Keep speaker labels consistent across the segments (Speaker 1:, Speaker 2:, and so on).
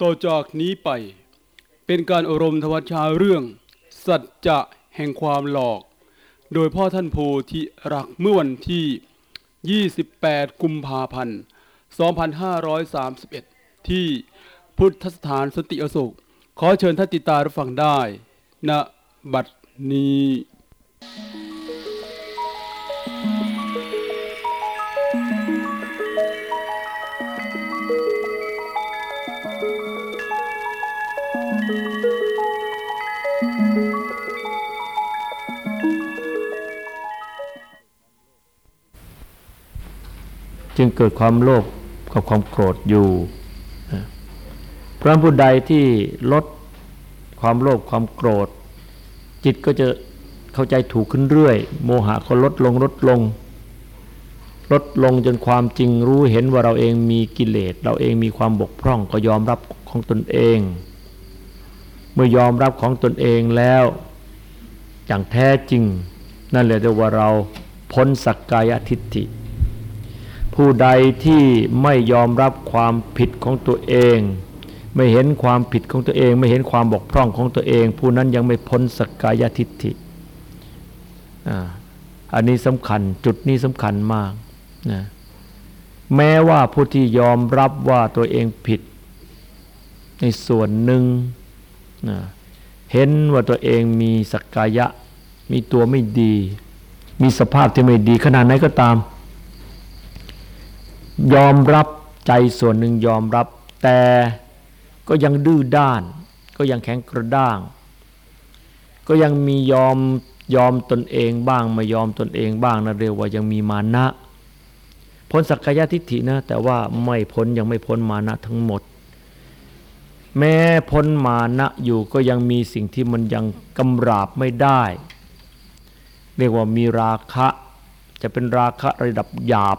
Speaker 1: ต่อจากนี้ไป เป็นการอารมณ์ธวัชชาเรื่อง สัจจะแห่งความหลอก โดยพ่อท่านโพธิรักเมื่อวันที่ 28 กุมภาพันธ์ 2531 ที่พุทธสถานสติอโศก ขอเชิญท่านติตารับฟังได้ณบัดนี้
Speaker 2: จึงเกิดความโลภกับความโกรธอยู่พระผู้ใดที่ลดความโลภความโกรธ จิตก็จะเข้าใจถูกขึ้นเรื่อย โมหะก็ลดลงลดลง ลดลงจนความจริงรู้เห็นว่าเราเองมีกิเลส เราเองมีความบกพร่องก็ยอมรับของตนเอง เมื่อยอมรับของตนเองแล้วอย่างแท้จริง นั่นเลยเรียกว่าเราพ้นสักกายทิฏฐิ ผู้ใดที่ไม่ยอมรับความผิดของตัวเอง ไม่เห็นความผิดของตัวเอง ไม่เห็นความบกพร่องของตัวเอง ผู้นั้นยังไม่พ้นสกกายทิฏฐิอันนี้สำคัญจุดนี้สำคัญมากนะแม้ว่าผู้ที่ยอมรับว่าตัวเองผิด ในส่วนหนึ่งนะเห็นว่าตัวเองมีสักกายะ มีตัวไม่ดี มีสภาพที่ไม่ดีขนาดไหนก็ตาม ยอมรับใจส่วนหนึ่งยอมรับ แต่ก็ยังดื้อด้าน ก็ยังแข็งกระด้าง ก็ยังมียอมยอมตนเองบ้างไม่ยอมตนเองบ้างนะเรียกว่ายังมีมานะพ้นสักกายทิฏฐินะ แต่ว่าไม่พ้นยังไม่พ้นมานะทั้งหมด แม้พ้นมานะอยู่ก็ยังมีสิ่งที่มันยังกำราบไม่ได้ เรียกว่ามีราคะ จะเป็นราคะระดับหยาบ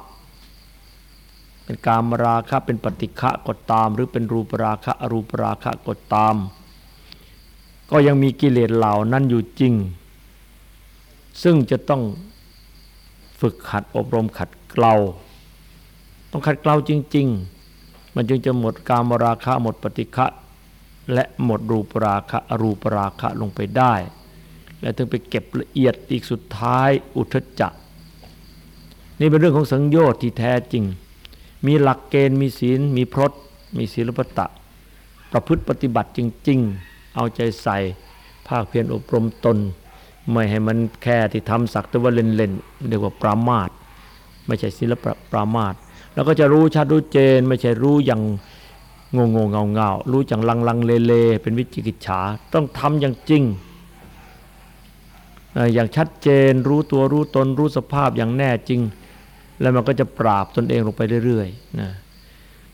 Speaker 2: เป็นกามราคะเป็นปฏิฆะก็ตาม หรือเป็นรูปราคะอรูปราคะก็ตาม ก็ยังมีกิเลสเหล่านั้นอยู่จริง ซึ่งจะต้องฝึกขัดอบรมขัดเกลาต้องขัดเกลาจริง ๆ มันจึงจะหมดกามราคะหมดปฏิฆะและหมดรูปราคะอรูปราคะลงไปได้ และถึงไปเก็บละเอียดอีกสุดท้ายอุทจจะนี่เป็นเรื่องของสังโยชน์ที่แท้จริง มีหลักเกณฑ์มีศีล มีพรตมีศีลปตะ ประพฤติปฏิบัติจริง ๆ เอาใจใส่ ภาคเพียรอบรมตน ไม่ให้มันแค่ที่ทำสักแต่ว่าเล่นๆเรียกว่าปรามาทไม่ใช่ศีลปปรามาทแล้วก็จะรู้ชัดรู้เจน ไม่ใช่รู้อย่างงงงเงาเงารู้จังลังลังเลเลเป็นวิจิกิจฉาต้องทำอย่างจริงอย่างชัดเจนรู้ตัวรู้ตนรู้สภาพอย่างแน่จริง แล้วมันก็จะปราบตนเองลงไปเรื่อยๆนะ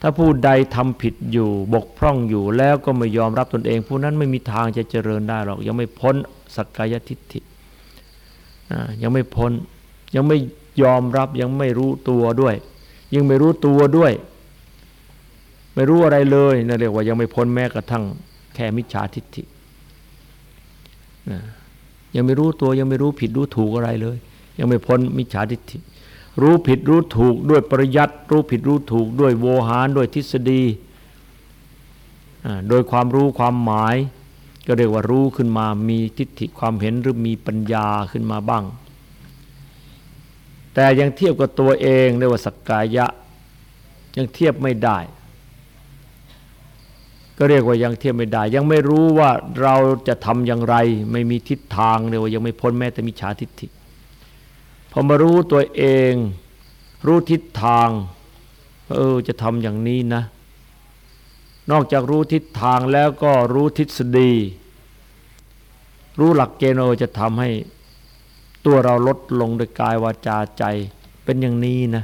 Speaker 2: ถ้าผู้ใดทำผิดอยู่บกพร่องอยู่แล้วก็ไม่ยอมรับตนเอง ผู้นั้นไม่มีทางจะเจริญได้หรอก ยังไม่พ้นสักกายทิฏฐิยังไม่พ้น ยังไม่ยอมรับยังไม่รู้ตัวด้วย ยังไม่รู้ตัวด้วย ไม่รู้อะไรเลยนะเรียกว่ายังไม่พ้นแม้กระทั่งแค่มิจฉาทิฏฐินะยังไม่รู้ตัวยังไม่รู้ผิดรู้ถูกอะไรเลย ยังไม่พ้นมิจฉาทิฏฐิ รู้ผิดรู้ถูกด้วยปริยัติรู้ผิดรู้ถูกด้วยโวหารด้วยทฤษฎีโดยความรู้ความหมาย ก็เรียกว่ารู้ขึ้นมามีทิฏฐิความเห็นหรือมีปัญญาขึ้นมาบ้าง แต่ยังเทียบกับตัวเองเรียกว่าสักกายะ ยังเทียบไม่ได้ ก็เรียกว่ายังเทียบไม่ได้ ยังไม่รู้ว่าเราจะทำอย่างไร ไม่มีทิศทางเรียกว่ายังไม่พ้นแม้แต่มิจฉาทิฏฐิ อมารู้ตัวเอง รู้ทิศทาง เออจะทำอย่างนี้นะ นอกจากรู้ทิศทางแล้วก็รู้ทฤษฎี รู้หลักเกณฑ์เออจะทำให้ตัวเราลดลงโดยกายวาจาใจเป็นอย่างนี้นะ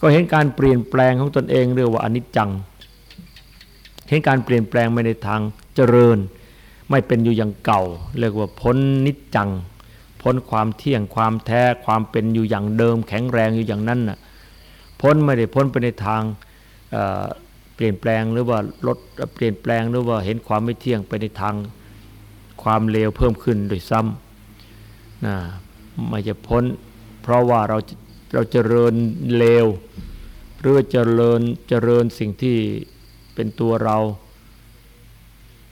Speaker 2: ก็เห็นการเปลี่ยนแปลงของตนเองเรียกว่าอนิจจัง เห็นการเปลี่ยนแปลงไม่ในทางเจริญ ไม่เป็นอยู่อย่างเก่า เรียกว่าพ้นนิจจัง พ้นความเที่ยงความแท้ความเป็นอยู่อย่างเดิม แข็งแรงอยู่อย่างนั้นน่ะพ้นไม่ได้พ้นไปในทางเเปลี่ยนแปลงหรือว่าลดเปลี่ยนแปลงหรือว่าเห็นความไม่เที่ยงไปในทางความเลวเพิ่มขึ้นโดยซ้ำนะไม่จะพ้น เพราะว่าเราเราเจริญเลวหรือเจริญเจริญสิ่งที่เป็นตัวเรา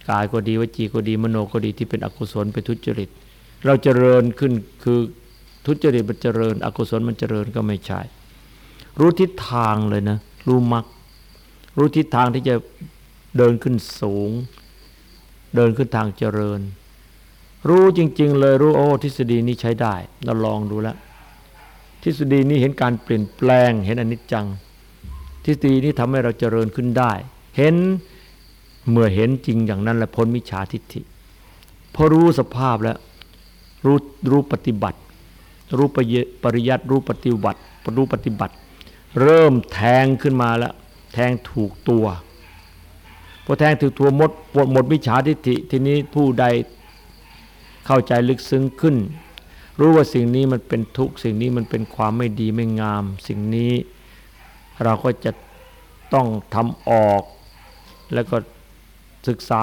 Speaker 2: กายก็ดีวจีก็ดีมโนก็ดีที่เป็นอกุศลเป็นทุจริต เราเจริญขึ้นคือทุจริตมันเจริญ อกุศลมันเจริญก็ไม่ใช่ รู้ทิศทางเลยนะ รู้มัก รู้ทิศทางที่จะเดินขึ้นสูง เดินขึ้นทางเจริญ รู้จริง ๆ เลยรู้โอ้ทฤษฎีนี้ใช้ได้เราลองดูแล้วทฤษฎีนี้เห็นการเปลี่ยนแปลง เห็นอนิจจัง ทฤษฎีนี้ทำให้เราเจริญขึ้นได้ เห็นเมื่อเห็นจริงอย่างนั้นแล้วพ้นมิจฉาทิฏฐิพอรู้สภาพแล้ว รู้รู้ปฏิบัติ รู้ปริยัติรู้ปฏิบัติรู้ปฏิบัติ เริ่มแทงขึ้นมาแล้ว แทงถูกตัวพอแทงถูกตัวหมดหมดมิจฉาทิฏฐิทีนี้ผู้ใดเข้าใจลึกซึ้งขึ้น รู้ว่าสิ่งนี้มันเป็นทุกข์สิ่งนี้มันเป็นความไม่ดีไม่งาม สิ่งนี้เราก็จะต้องทำออก แล้วก็ศึกษา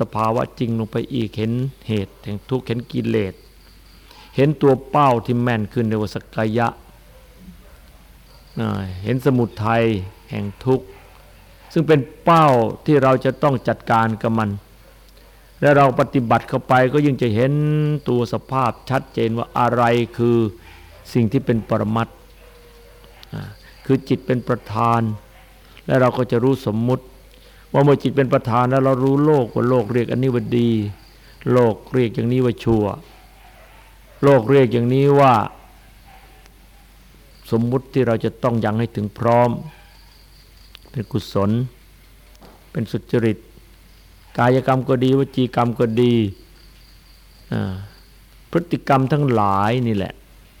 Speaker 2: สภาวะจริงลงไปอีกเห็นเหตุแห่งทุกข์เห็นกิเลส เห็นตัวเป้าที่แม่นขึ้นในวสกายะ เห็นสมุทัยแห่งทุกข์ ซึ่งเป็นเป้าที่เราจะต้องจัดการกับมัน และเราปฏิบัติเข้าไปก็ยิ่งจะเห็นตัวสภาพชัดเจนว่าอะไรคือสิ่งที่เป็นปรมัตคือจิตเป็นประธาน และเราก็จะรู้สมมุติ ว่าเมื่อจิตเป็นประธานแล้วเรารู้โลกว่าโลกเรียกอันนี้ว่าดี โลกเรียกอย่างนี้ว่าชั่ว โลกเรียกอย่างนี้ว่า สมมุติที่เราจะต้องยังให้ถึงพร้อม เป็นกุศล เป็นสุจริต กายกรรมก็ดีวจีกรรมก็ดีพฤติกรรมทั้งหลายนี่แหละ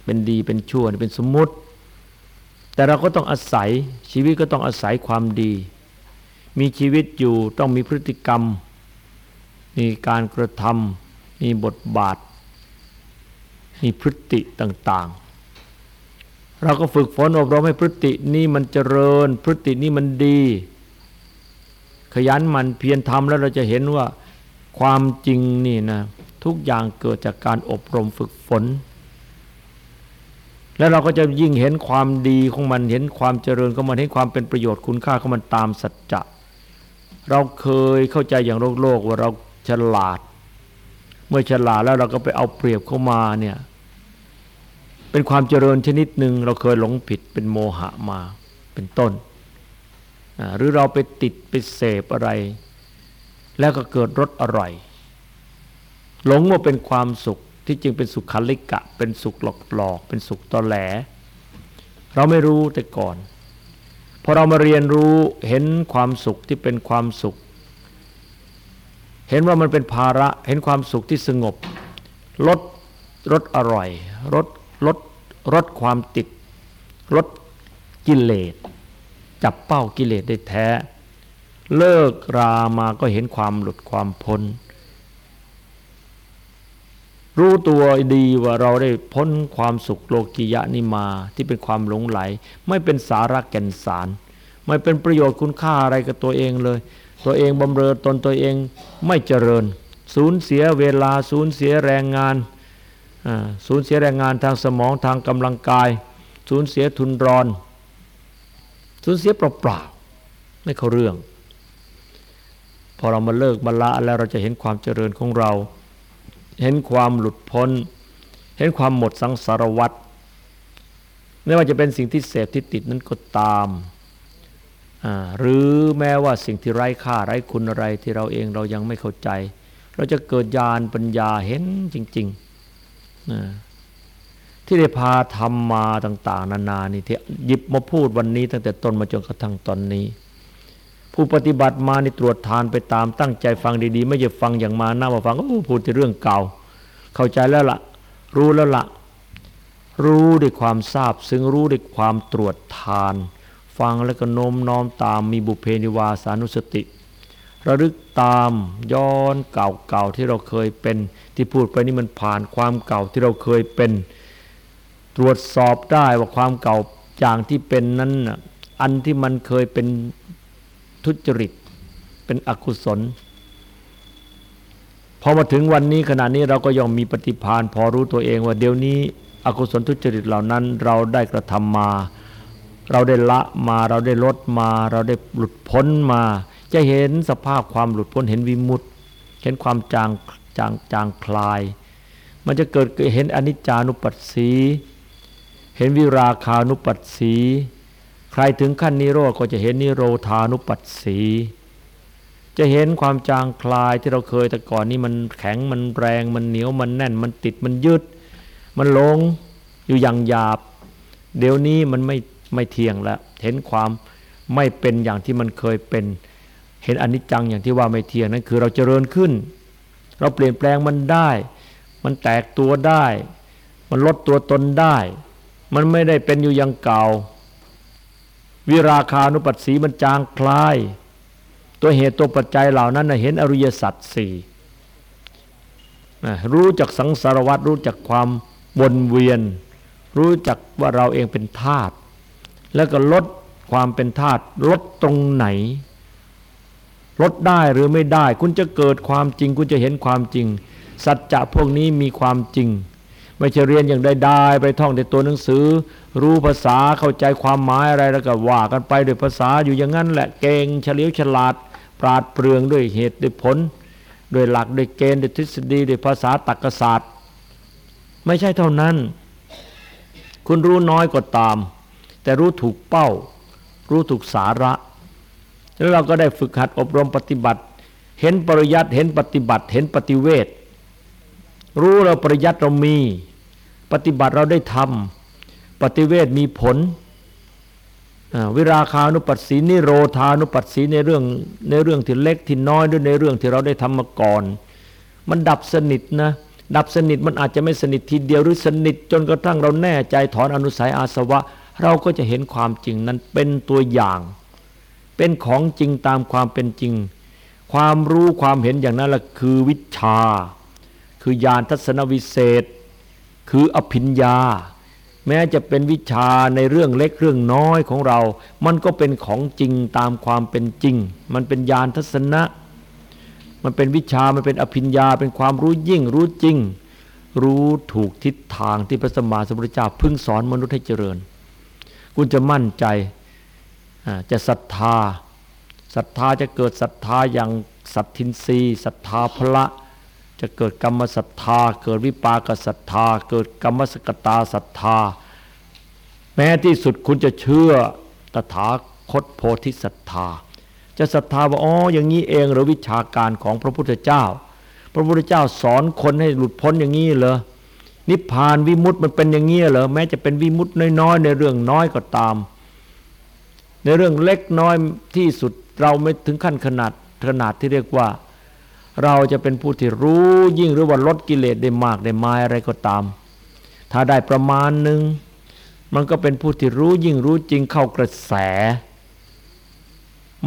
Speaker 2: เป็นดีเป็นชั่วเป็นสมมุติ แต่เราก็ต้องอาศัยชีวิตก็ต้องอาศัยความดี มีชีวิตอยู่ต้องมีพฤติกรรม มีการกระทำมีบทบาท มีพฤติต่างๆ เราก็ฝึกฝนอบรมให้พฤตินี้มันเจริญ พฤตินี้มันดี ขยันมันเพียรทำแล้วเราจะเห็นว่าความจริงนี่นะทุกอย่างเกิดจากการอบรมฝึกฝน แล้วเราก็จะยิ่งเห็นความดีของมันเห็นความเจริญของมันเห็นความเป็นประโยชน์คุณค่าของมันตามสัจจะเราเคยเข้าใจอย่างโลกโลกว่าเราฉลาด เมื่อฉลาดแล้วเราก็ไปเอาเปรียบเข้ามาเนี่ย เป็นความเจริญชนิดหนึ่งเราเคยหลงผิดเป็นโมหะมาเป็นต้น หรือเราไปติดไปเสพอะไร แล้วก็เกิดรสอร่อย หลงว่าเป็นความสุขที่จริงเป็นสุขคลิกะ เป็นสุขหลอกหลอก เป็นสุขตอแหล เราไม่รู้แต่ก่อนพอเรามาเรียนรู้เห็นความสุขที่เป็นความสุข เห็นว่ามันเป็นภาระเห็นความสุขที่สงบลดลดอร่อยลด ลดลดความติดลดกิเลสจับเป้ากิเลสได้แท้ เลิกรามาก็เห็นความหลุดความพ้น รู้ตัวดีว่าเราได้พ้นความสุขโลกียะนี่มาที่เป็นความหลงไหล ไม่เป็นสาระแก่นสาร ไม่เป็นประโยชน์คุณค่าอะไรกับตัวเองเลย ตัวเองบำเรอตนตัวเองไม่เจริญ สูญเสียเวลาสูญเสียแรงงาน สูญเสียแรงงานทางสมองทางกำลังกาย สูญเสียทุนรอน สูญเสียเปล่าๆไม่เข้าเรื่อง พอเรามาเลิกมาละแล้วเราจะเห็นความเจริญของเรา เห็นความหลุดพ้น เห็นความหมดสังสารวัฏไม่ว่าจะเป็นสิ่งที่เสพที่ติดนั้นก็ตามหรือแม้ว่าสิ่งที่ไร้ค่าไร้คุณอะไรที่เราเองเรายังไม่เข้าใจ เราจะเกิดญาณปัญญาเห็นจริง ๆ ที่ได้พาทำมาต่าง ๆ นานานี่ที่หยิบมาพูดวันนี้ ตั้งแต่ต้นมาจนกระทั่งตอนนี้ ผู้ปฏิบัติมาในตรวจทานไปตามตั้งใจฟังดี ๆ ไม่ใช่ฟังอย่างมาหน้ามาฟังโอ้พูดแต่เรื่องเก่า เข้าใจแล้วละ่ะ รู้แล้วละ่ะ รู้ด้วยความทราบ ซึ่งรู้ด้วยความตรวจทาน ฟังแล้วก็โน้มน้อมตามมีบุเพนิวาสานุสติ ระลึกตามย้อนเก่าๆที่เราเคยเป็น ที่พูดไปนี่มันผ่านความเก่าที่เราเคยเป็น ตรวจสอบได้ว่าความเก่าอย่างที่เป็นนั้นอันที่มันเคยเป็นทุจริต เป็นอกุศลพอมาถึงวันนี้ขณะนี้เราก็ย่อมมีปฏิพานพอรู้ตัวเองว่าเดี๋ยวนี้ อกุศลทุจริตเหล่านั้น เราได้กระทำมา เราได้ละมา เราได้ลดมา เราได้หลุดพ้นมา จะเห็นสภาพความหลุดพ้นเห็นวิมุตต์เห็นความจางจางจางคลาย มันจะเกิดเห็นอนิจจานุปัสสี เห็นวิราคานุปัสสี ใครถึงขั้นนิโรธก็จะเห็นนิโรธานุปัสสี จะเห็นความจางคลายที่เราเคยแต่ก่อนนี้มันแข็งมันแรงมันเหนียวมันแน่น มันติดมันยึดมันลงอยู่อย่างหยาบ เดี๋ยวนี้มันไม่ไม่เที่ยงแล้ว เห็นความไม่เป็นอย่างที่มันเคยเป็น เห็นอนิจจังอย่างที่ว่าไม่เที่ยงนั้นคือเราเจริญขึ้น เราเปลี่ยนแปลงมันได้ มันแตกตัวได้ มันลดตัวตนได้ มันไม่ได้เป็นอยู่อย่างเก่า วิราคานุปัสสีมันจางคลาย ตัวเหตุตัวปัจจัยเหล่านั้นเห็นอริยสัจสี่รู้จักสังสารวัตรรู้จักความวนเวียน รู้จักว่าเราเองเป็นธาตุแล้วก็ลดความเป็นธาตุลดตรงไหน ลดได้หรือไม่ได้ คุณจะเกิดความจริง คุณจะเห็นความจริง สัจจะพวกนี้มีความจริง ไม่ใช่เรียนอย่างใดๆไปท่องแต่ตัวหนังสือ รู้ภาษาเข้าใจความหมายอะไรแล้วก็ว่ากันไปด้วยภาษาอยู่อย่างนั้นแหละเก่งเฉลียวฉลาด ปราดเปรื่องด้วยเหตุด้วยผลด้วยหลักด้วยเกณฑ์ด้วยทฤษฎีด้วยภาษาตรรกศาสตร์ ไม่ใช่เท่านั้น คุณรู้น้อยก็าตาม แต่รู้ถูกเป้า รู้ถูกสาระ แล้วเราก็ได้ฝึกหัดอบรมปฏิบัติ เห็นปริยัติเห็นปฏิบัติ เห็นปฏิเวทรู้เราปริยัติเรามี ปฏิบัติเราได้ทำปฏิเวทมีผลวิราคานุปัสสีนิโรธานุปัสสีในเรื่องในเรื่องที่เล็กที่น้อยด้วยในเรื่องที่เราได้ทำมาก่อน มันดับสนิทนะดับสนิทมันอาจจะไม่สนิททีเดียวหรือสนิทจนกระทั่งเราแน่ใจถอนอนุสัยอาสวะ เราก็จะเห็นความจริงนั้นเป็นตัวอย่าง เป็นของจริงตามความเป็นจริง ความรู้ความเห็นอย่างนั้นแหละคือวิชา คือญาณทัศนวิเศษ คืออภิญญา แม้จะเป็นวิชาในเรื่องเล็กเรื่องน้อยของเรา มันก็เป็นของจริงตามความเป็นจริง มันเป็นญาณทัศนะ มันเป็นวิชา มันเป็นอภิญญา เป็นความรู้ยิ่งรู้จริง รู้ถูกทิศทางที่พระสมมาสมุทรเจ้า พึ่งสอนมนุษย์ให้เจริญ คุณจะมั่นใจ จะศรัทธาศรัทธาจะเกิดศรัทธาอย่างสัตทินรีศรัทธาพระ จะเกิดกรรมศรัทธา เกิดวิปากศรัทธา เกิดกรรมสกตาศรัทธา แม้ที่สุดคุณจะเชื่อตถาคตโพธิศรัทธา จะศรัทธาว่าอ๋ออย่างนี้เองหรือวิชาการของพระพุทธเจ้า พระพุทธเจ้าสอนคนให้หลุดพ้นอย่างนี้เหรอนิพพานวิมุตต์มันเป็นอย่างนี้เหรอแม้จะเป็นวิมุตต์น้อยๆในเรื่องน้อยก็ตาม ในเรื่องเล็กน้อยที่สุดเราไม่ถึงขั้นขนาดขนาดที่เรียกว่า เราจะเป็นผู้ที่รู้ยิ่งหรือว่าลดกิเลสได้มากได้มายอะไรก็ตาม ถ้าได้ประมาณหนึ่งมันก็เป็นผู้ที่รู้ยิ่งรู้จริงเข้ากระแส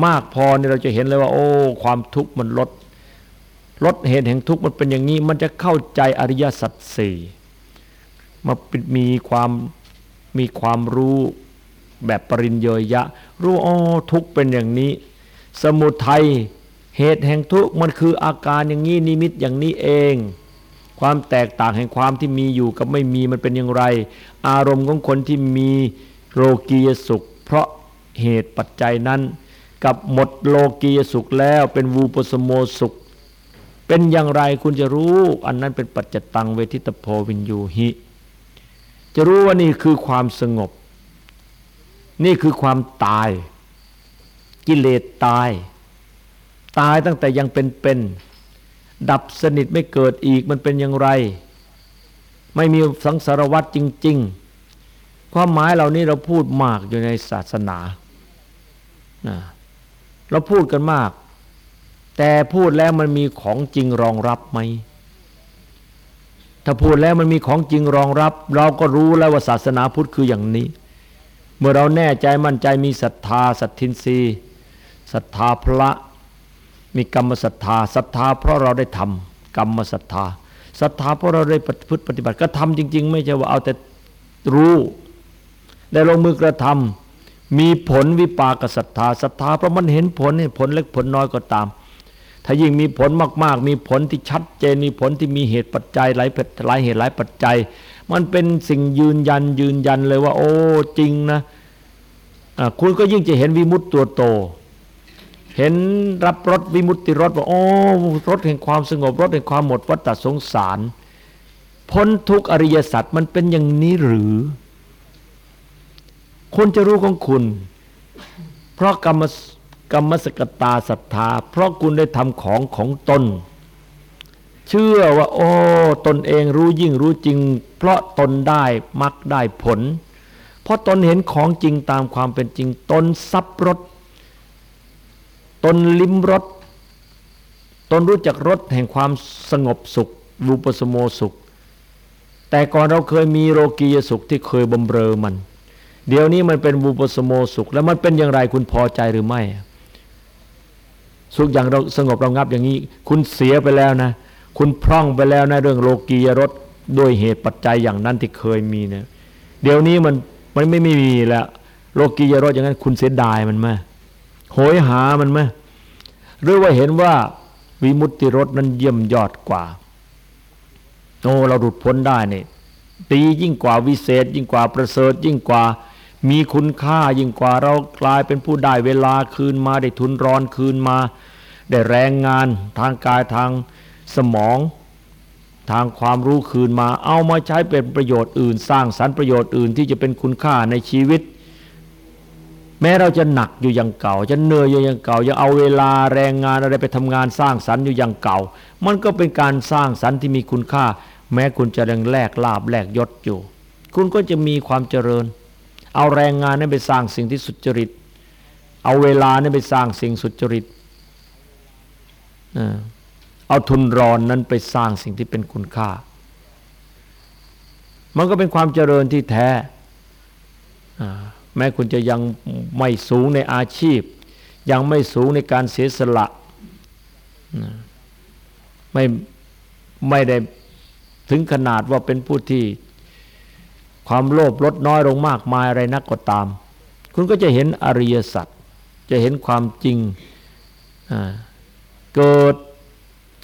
Speaker 2: มากพอเนี่ยเราจะเห็นเลยว่า โอ้ ความทุกข์มันลด ลดเหตุแห่งทุกข์มันเป็นอย่างนี้ มันจะเข้าใจอริยสัจสี่มามีความมีความรู้ แบบปริญเยยะ รู้อ๋อทุกเป็นอย่างนี้ สมุทัยเหตุแห่งทุกมันคืออาการอย่างนี้นิมิตอย่างนี้เอง ความแตกต่างแห่งความที่มีอยู่กับไม่มีมันเป็นอย่างไร อารมณ์ของคนที่มีโลกียสุข เพราะเหตุปัจจัยนั้น กับหมดโลกียสุขแล้วเป็นวูปสโมสุข เป็นอย่างไรคุณจะรู้อันนั้นเป็นปัจจตังเวทิตโพวินยูหิจะรู้ว่านี่คือความสงบ นี่คือความตาย กิเลสตาย ตายตั้งแต่ยังเป็นๆดับสนิทไม่เกิดอีกมันเป็นอย่างไร ไม่มีสังสารวัตรจริง ๆ ความหมายเหล่านี้เราพูดมากอยู่ในศาสนาเราพูดกันมาก แต่พูดแล้วมันมีของจริงรองรับไหมถ้าพูดแล้วมันมีของจริงรองรับ เราก็รู้แล้วว่าศาสนาพุทธคืออย่างนี้ เมื่อเราแน่ใจมั่นใจมีศรัทธาสัตทินรีศรัทธาพระมีกรรมศรัทธาศรัทธาเพราะเราได้ทำกรรมศรัทธาศรัทธาเพราะเราได้พฤติปฏิบัติก็ทำจริง ๆ ไม่ใช่ว่าเอาแต่รู้ได้ลงมือกระทำมีผลวิปากศรัทธาศรัทธาเพราะมันเห็นผลผลเล็กผลน้อยก็ตาม ถ้ายิ่งมีผลมาก ๆ มีผลที่ชัดเจนมีผลที่มีเหตุปัจจัยหลายหลายเหตุหลายปัจจัย มันเป็นสิ่งยืนยันยืนยันเลยว่า โอ้จริงนะะคุณก็ยิ่งจะเห็นวิมุตต์ตัวโต เห็นรับรสวิมุตติรสว่าโอ้รสแห่งความสงบรสแห่งความหมดวัฏสงสาร พ้นทุกอริยสัจมันเป็นอย่างนี้หรือ คุณจะรู้ของคุณ เพราะกรรมกรรมสกตาศรัทธา เพราะคุณได้ทำของของตน เชื่อว่า โอ้ ตนเองรู้ยิ่งรู้จริง เพราะตนได้มักได้ผล เพราะตนเห็นของจริงตามความเป็นจริง ตนซับรสตนลิ้มรสตนรู้จักรสแห่งความสงบสุขรูปสโมสุข แต่ก่อนเราเคยมีโลกียสุขที่เคยบำเรอมัน เดี๋ยวนี้มันเป็นวูปสโมสุข แล้วมันเป็นอย่างไรคุณพอใจหรือไม่ สุขอย่างเราสงบเรางับอย่างนี้ คุณเสียไปแล้วนะ คุณพร่องไปแล้วนะเรื่องโลกียรสด้วยเหตุปัจจัยอย่างนั้นที่เคยมีเนี่ยเดี๋ยวนี้มันมันไม่มีแล้วโลกียรสอย่างนั้นคุณเสียดายมันไหมโหยหามันไหมหรือว่าเห็นว่าวิมุตติรสนั้นเยี่ยมยอดกว่าโอ้เราหลุดพ้นได้เนี่ยตียิ่งกว่าวิเศษ ยิ่งกว่าประเสริฐยิ่งกว่ามีคุณค่ายิ่งกว่าเรากลายเป็นผู้ได้เวลาคืนมาได้ทุนร้อนคืนมา ได้แรงงานทางกายทาง สมองทางความรู้คืนมาเอามาใช้เป็นประโยชน์อื่น สร้างสรรค์ประโยชน์อื่นที่จะเป็นคุณค่าในชีวิต แม้เราจะหนักอยู่อย่างเก่า จะเหนื่อยอยู่อย่างเก่ายังเอาเวลาแรงงานอะไรไปทำงานสร้างสรรค์อยู่อย่างเก่า มันก็เป็นการสร้างสรรค์ที่มีคุณค่า แม้คุณจะยังแลกลาบแลกยศอยู่ คุณก็จะมีความเจริญ เอาแรงงานนั้นไปสร้างสิ่งที่สุจริต เอาเวลานั้นไปสร้างสิ่งสุจริตอ่า เอาทุนรอนนั้นไปสร้างสิ่งที่เป็นคุณค่า มันก็เป็นความเจริญที่แท้ แม้คุณจะยังไม่สูงในอาชีพ ยังไม่สูงในการเสียสละไม่ไม่ได้ถึงขนาดว่าเป็นผู้ที่ความโลภลดน้อยลงมากมายอะไรนักก็ตาม คุณก็จะเห็นอริยสัจจะเห็นความจริงเกิด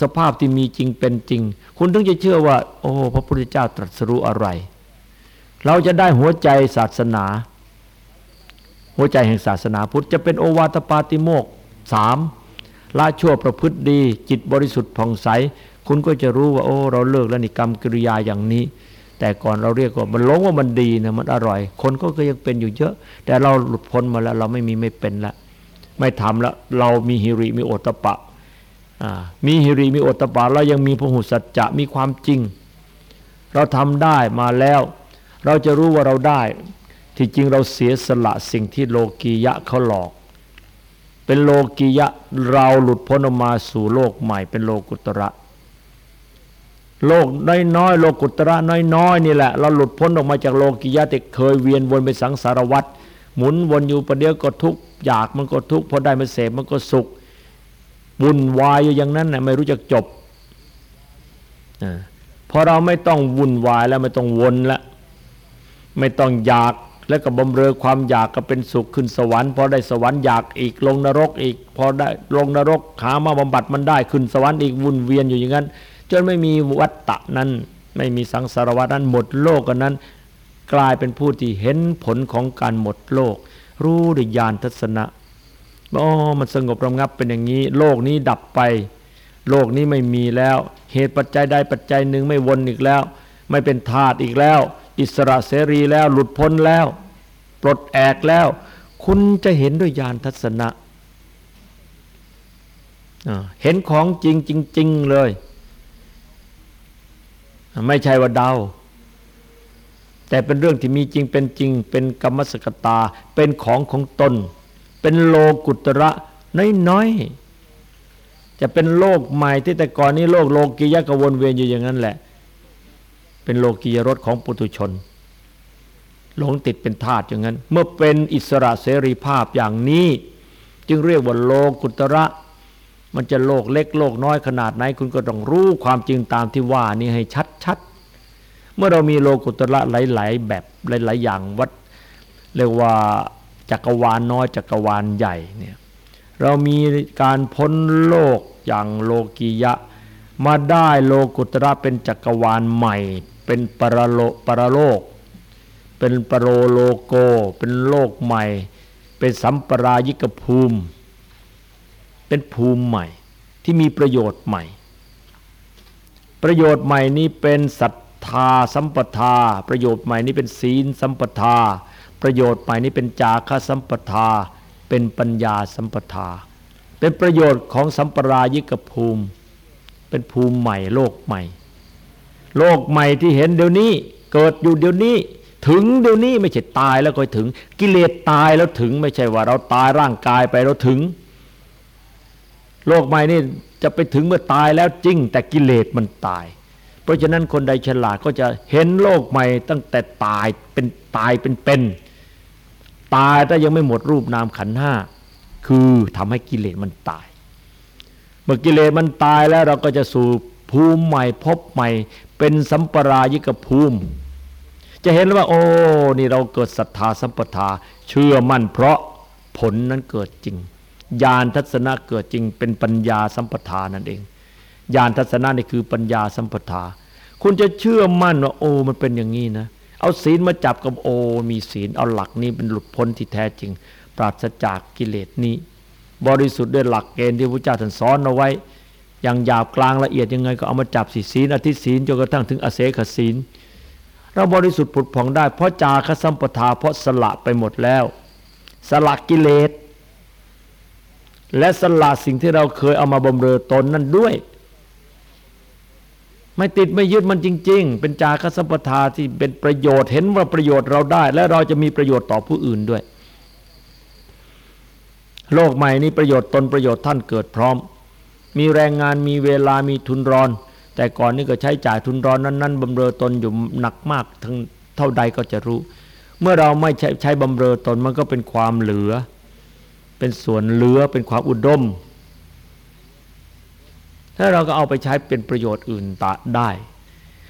Speaker 2: สภาพที่มีจริงเป็นจริง คุณถึงจะเชื่อว่า โอ้พระพุทธเจ้าตรัสรู้อะไร เราจะได้หัวใจศาสนา หัวใจแห่งศาสนาพุทธจะเป็นโอวาทปาติโมกสามละชั่วประพฤติดี จิตบริสุทธิ์ผ่องใส คุณก็จะรู้ว่าโอ้ เราเลิกแล้วนี่กรรมกิริยาอย่างนี้ แต่ก่อนเราเรียกว่ามันหลงว่ามันดีนะมันอร่อย คนก็ยังเป็นอยู่เยอะ แต่เราหลุดพ้นมาแล้ว เราไม่มีไม่เป็นละไม่ทำแล้วเรามีฮิริมีโอตปะ มีฮิริมีโอตปะเรายังมีพหุสัจจะมีความจริง เราทำได้มาแล้ว เราจะรู้ว่าเราได้ ที่จริงเราเสียสละสิ่งที่โลกียะเขาหลอก เป็นโลกียะเราหลุดพ้นออกมาสู่โลกใหม่ เป็นโลกุตระ โลกน้อยๆโลกุตระน้อยๆนี่แหละเราหลุดพ้นออกมาจากโลกียะที่เคยเวียนวนไปสังสารวัฏหมุนวนอยู่ประเดี๋ยวก็ทุกข์อยากมันก็ทุกข์พอได้มาเสพมันก็สุข วุ่นวายอยู่อย่างนั้นนะไม่รู้จักจบพอเราไม่ต้องวุ่นวายแล้วไม่ต้องวนแล้วไม่ต้องอยากแล้วก็บำเรอความอยากก็เป็นสุขขึ้นสวรรค์พอได้สวรรค์อยากอีกลงนรกอีกพอได้ลงนรกหามาบำบัดมันได้ขึ้นสวรรค์อีกวุ่นเวียนอยู่อย่างนั้น จนไม่มีวัตตะนั้น ไม่มีสังสารวัฏนั้นหมดโลกกันนั้น กลายเป็นผู้ที่เห็นผลของการหมดโลก รู้ด้วยญาณทัศนะ อ๋อมันสงบระงับเป็นอย่างนี้ โลกนี้ดับไป โลกนี้ไม่มีแล้ว เหตุปัจจัยใดปัจจัยหนึ่งไม่วนอีกแล้ว ไม่เป็นธาตุอีกแล้ว อิสระเสรีแล้วหลุดพ้นแล้ว ปลดแอกแล้ว คุณจะเห็นด้วยญาณทัศนะเห็นของจริงจริงเลย ไม่ใช่ว่าเดา แต่เป็นเรื่องที่มีจริงเป็นจริง เป็นกรรมสกตา เป็นของของตน เป็นโลกุตระน้อยๆ จะเป็นโลกใหม่ที่แต่ก่อนนี้โลกโลกียะกวนเวียนอยู่อย่างนั้นแหละ เป็นโลกียรสของปุถุชน หลงติดเป็นทาสอย่างนั้น เมื่อเป็นอิสระเสรีภาพอย่างนี้ จึงเรียกว่าโลกุตระ มันจะโลกเล็กโลกน้อยขนาดไหน คุณก็ต้องรู้ความจริงตามที่ว่านี้ให้ชัดๆ เมื่อเรามีโลกุตระหลาย ๆ แบบหลาย ๆ อย่างวัดเรียกว่า จักรวาลน้อยจักรวาลใหญ่เนี่ยเรามีการพ้นโลกอย่างโลกียะ มาได้โลกุตระเป็นจักรวาลใหม่ เป็นปรโลปรโลก เป็นปรโรโลโก เป็นโลกใหม่ เป็นสัมปรายิกภูมิ เป็นภูมิใหม่ที่มีประโยชน์ใหม่ ประโยชน์ใหม่นี้เป็นศรัทธาสัมปทา ประโยชน์ใหม่นี้เป็นศีลสัมปทา ประโยชน์ใหม่นี้เป็นจาคสัมปทา เป็นปัญญาสัมปทา เป็นประโยชน์ของสัมปรายิกภูมิ เป็นภูมิใหม่โลกใหม่ โลกใหม่ที่เห็นเดี๋ยวนี้เกิดอยู่เดี๋ยวนี้ถึงเดี๋ยวนี้ไม่ใช่ตายแล้วก็ถึง กิเลสตายแล้วถึงไม่ใช่ว่า เราตายร่างกายไปเราถึง โลกใหม่นี่จะไปถึงเมื่อตายแล้วจริง แต่กิเลสมันตาย เพราะฉะนั้นคนใดฉลาดก็จะเห็นโลกใหม่ตั้งแต่ตายเป็นตายเป็นเป็น ตายแต่ยังไม่หมดรูปนามขันห้าคือทำให้กิเลสมันตาย เมื่อกิเลสมันตายแล้วเราก็จะสู่ภูมิใหม่พบใหม่ เป็นสัมปรายิกภูมิ จะเห็นว่า โอ้นี่เราเกิดศรัทธาสัมปทาเชื่อมั่น เพราะผลนั้นเกิดจริงญาณทัศนะเกิดจริงเป็นปัญญาสัมปทานั่นเองญาณทัศนะนี่คือปัญญาสัมปทา คุณจะเชื่อมั่นว่าโอ้มันเป็นอย่างนี้นะเเอาศีลมาจับกับโอ มีศีลเอาหลักนี้เป็นหลุดพ้นที่แท้จริง ปราศจากกิเลสนี้ บริสุทธิ์ด้วยหลักเกณฑ์ที่พระเจ้าท่านสอนเอาไว้ อย่างหยาบกลางละเอียดยังไงก็เอามาจับสีศีลอธิศีลจนกระทั่งถึงอเสขศีล เราบริสุทธิ์ผุดผ่องได้ เพราะจาคสัมปทาเพราะสละไปหมดแล้ว สละกิเลสและสละสิ่งที่เราเคยเอามาบำเรอตนนั่นด้วย ไม่ติดไม่ยึดมันจริง ๆ เป็นจาคสัมปทาที่เป็นประโยชน์เห็นว่าประโยชน์เราได้ และเราจะมีประโยชน์ต่อผู้อื่นด้วย โลกใหม่นี้ประโยชน์ตนประโยชน์ท่านเกิดพร้อม มีแรงงานมีเวลามีทุนรอน แต่ก่อนนี้ก็ใช้จ่ายทุนร้อนนั้นๆบำเรอตนอยู่หนักมากทั้งเท่าใดก็จะรู้ เมื่อเราไม่ใช้ใช้บำเรอตนมันก็เป็นความเหลือ เป็นส่วนเหลือเป็นความอุดม ถ้าเราก็เอาไปใช้เป็นประโยชน์อื่นตะได้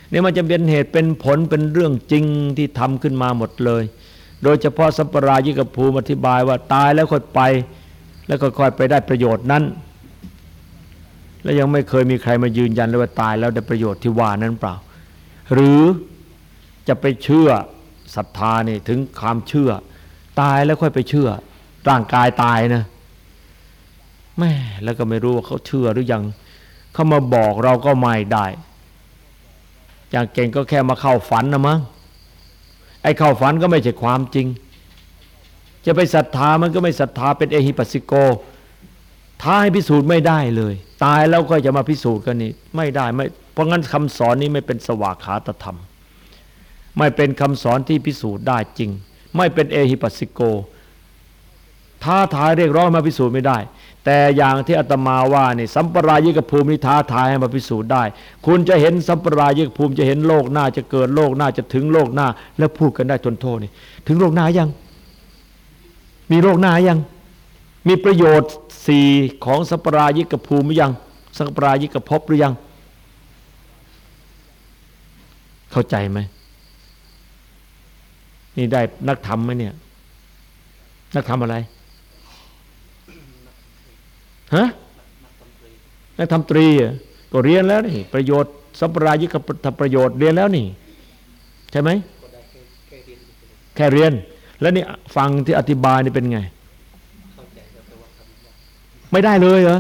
Speaker 2: เนี่ยมันจะเป็นเหตุเป็นผลเป็นเรื่องจริงที่ทำขึ้นมาหมดเลย โดยเฉพาะสัมปรายิกภูมิอธิบายว่าตายแล้วค่อยไป แล้วก็ค่อยไปได้ประโยชน์นั้น และยังไม่เคยมีใครมายืนยันเลยว่าตายแล้วได้ประโยชน์ที่ว่านั้นเปล่า หรือจะไปเชื่อศรัทธานี่ถึงความเชื่อ ตายแล้วค่อยไปเชื่อ ร่างกายตายนะแม่แล้วก็ไม่รู้ว่าเขาเชื่อหรือยัง เขามาบอกเราก็ไม่ได้ อย่างเก่งก็แค่มาเข้าฝันนะมั้งไอ้เข้าฝันก็ไม่ใช่ความจริง จะไปศรัทธามันก็ไม่ศรัทธาเป็นเอหิปัสสิโกท้าให้พิสูจน์ไม่ได้เลย ตายแล้วก็จะมาพิสูจน์กันนี่ไม่ได้ไม่เพราะงั้นคำสอนนี้ไม่เป็นสวากขาตธรรม ไม่เป็นคำสอนที่พิสูจน์ได้จริง ไม่เป็นเอหิปัสสิโกท้าทายเรียกร้องมาพิสูจน์ไม่ได้ แต่อย่างที่อาตมาว่านี่สัมปรายิกภูมินี่ท้าทายให้มาพิสูจน์ได้ คุณจะเห็นสัมปรายิกภูมิจะเห็นโลกหน้าจะเกิดโลกหน้าจะถึงโลกหน้า แล้วพูดกันได้ทนโทษนี่ถึงโลกหน้ายัง มีโลกหน้ายัง มีประโยชน์สี่ของสัมปรายิกภูมิยัง สัมปรายิกภพหรือยัง เข้าใจไหมนี่ได้นักธรรมไหมเนี่ย นักธรรมอะไร ฮะนักธรรมตรีก็เรียนแล้วนี่ประโยชน์สัปรายิกประโยชน์เรียนแล้วนี่ ใช่ไหมแค่เรียน แล้วนี่ฟังที่อธิบายนี่เป็นไง ไม่ได้เลยเหรอ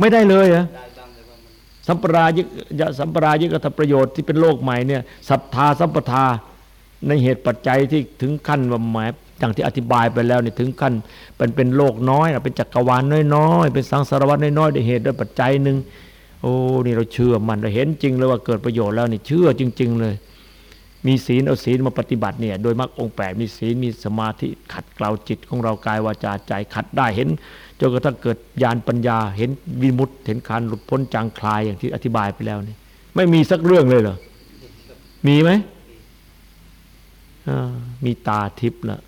Speaker 2: ไม่ได้เลยเหรอสัมปรายิกสัมปรายิกธประโยชน์ที่เป็นโลกใหม่เนี่ยศรัทธาสัมปทาในเหตุปัจจัยที่ถึงขั้นว่าหมาย อย่างที่อธิบายไปแล้วนี่ถึงขั้นเป็นเป็นโลกน้อยเป็นจักรวาลน้อยๆ เป็นสังสารวัตน้อยๆด้วยเหตุด้วยปัจจัยหนึ่งโอ้นี่เราเชื่อมันเราเห็นจริงเลยว่าเกิดประโยชน์แล้วนี่เชื่อจริง ๆ เลย มีศีลเอาศีลมาปฏิบัติเนี่ยโดยมรรคองแปดมีศีลมีสมาธิขัดเกลาจิตของเรากายวาจาใจขัดได้เห็นจนกระทั่งเกิดญาณปัญญา เห็นวิมุตเห็นการหลุดพ้นจางคลายอย่างที่อธิบายไปแล้วนี่ไม่มีสักเรื่องเลยเหรอมีไหมมีตาทิพย์ละ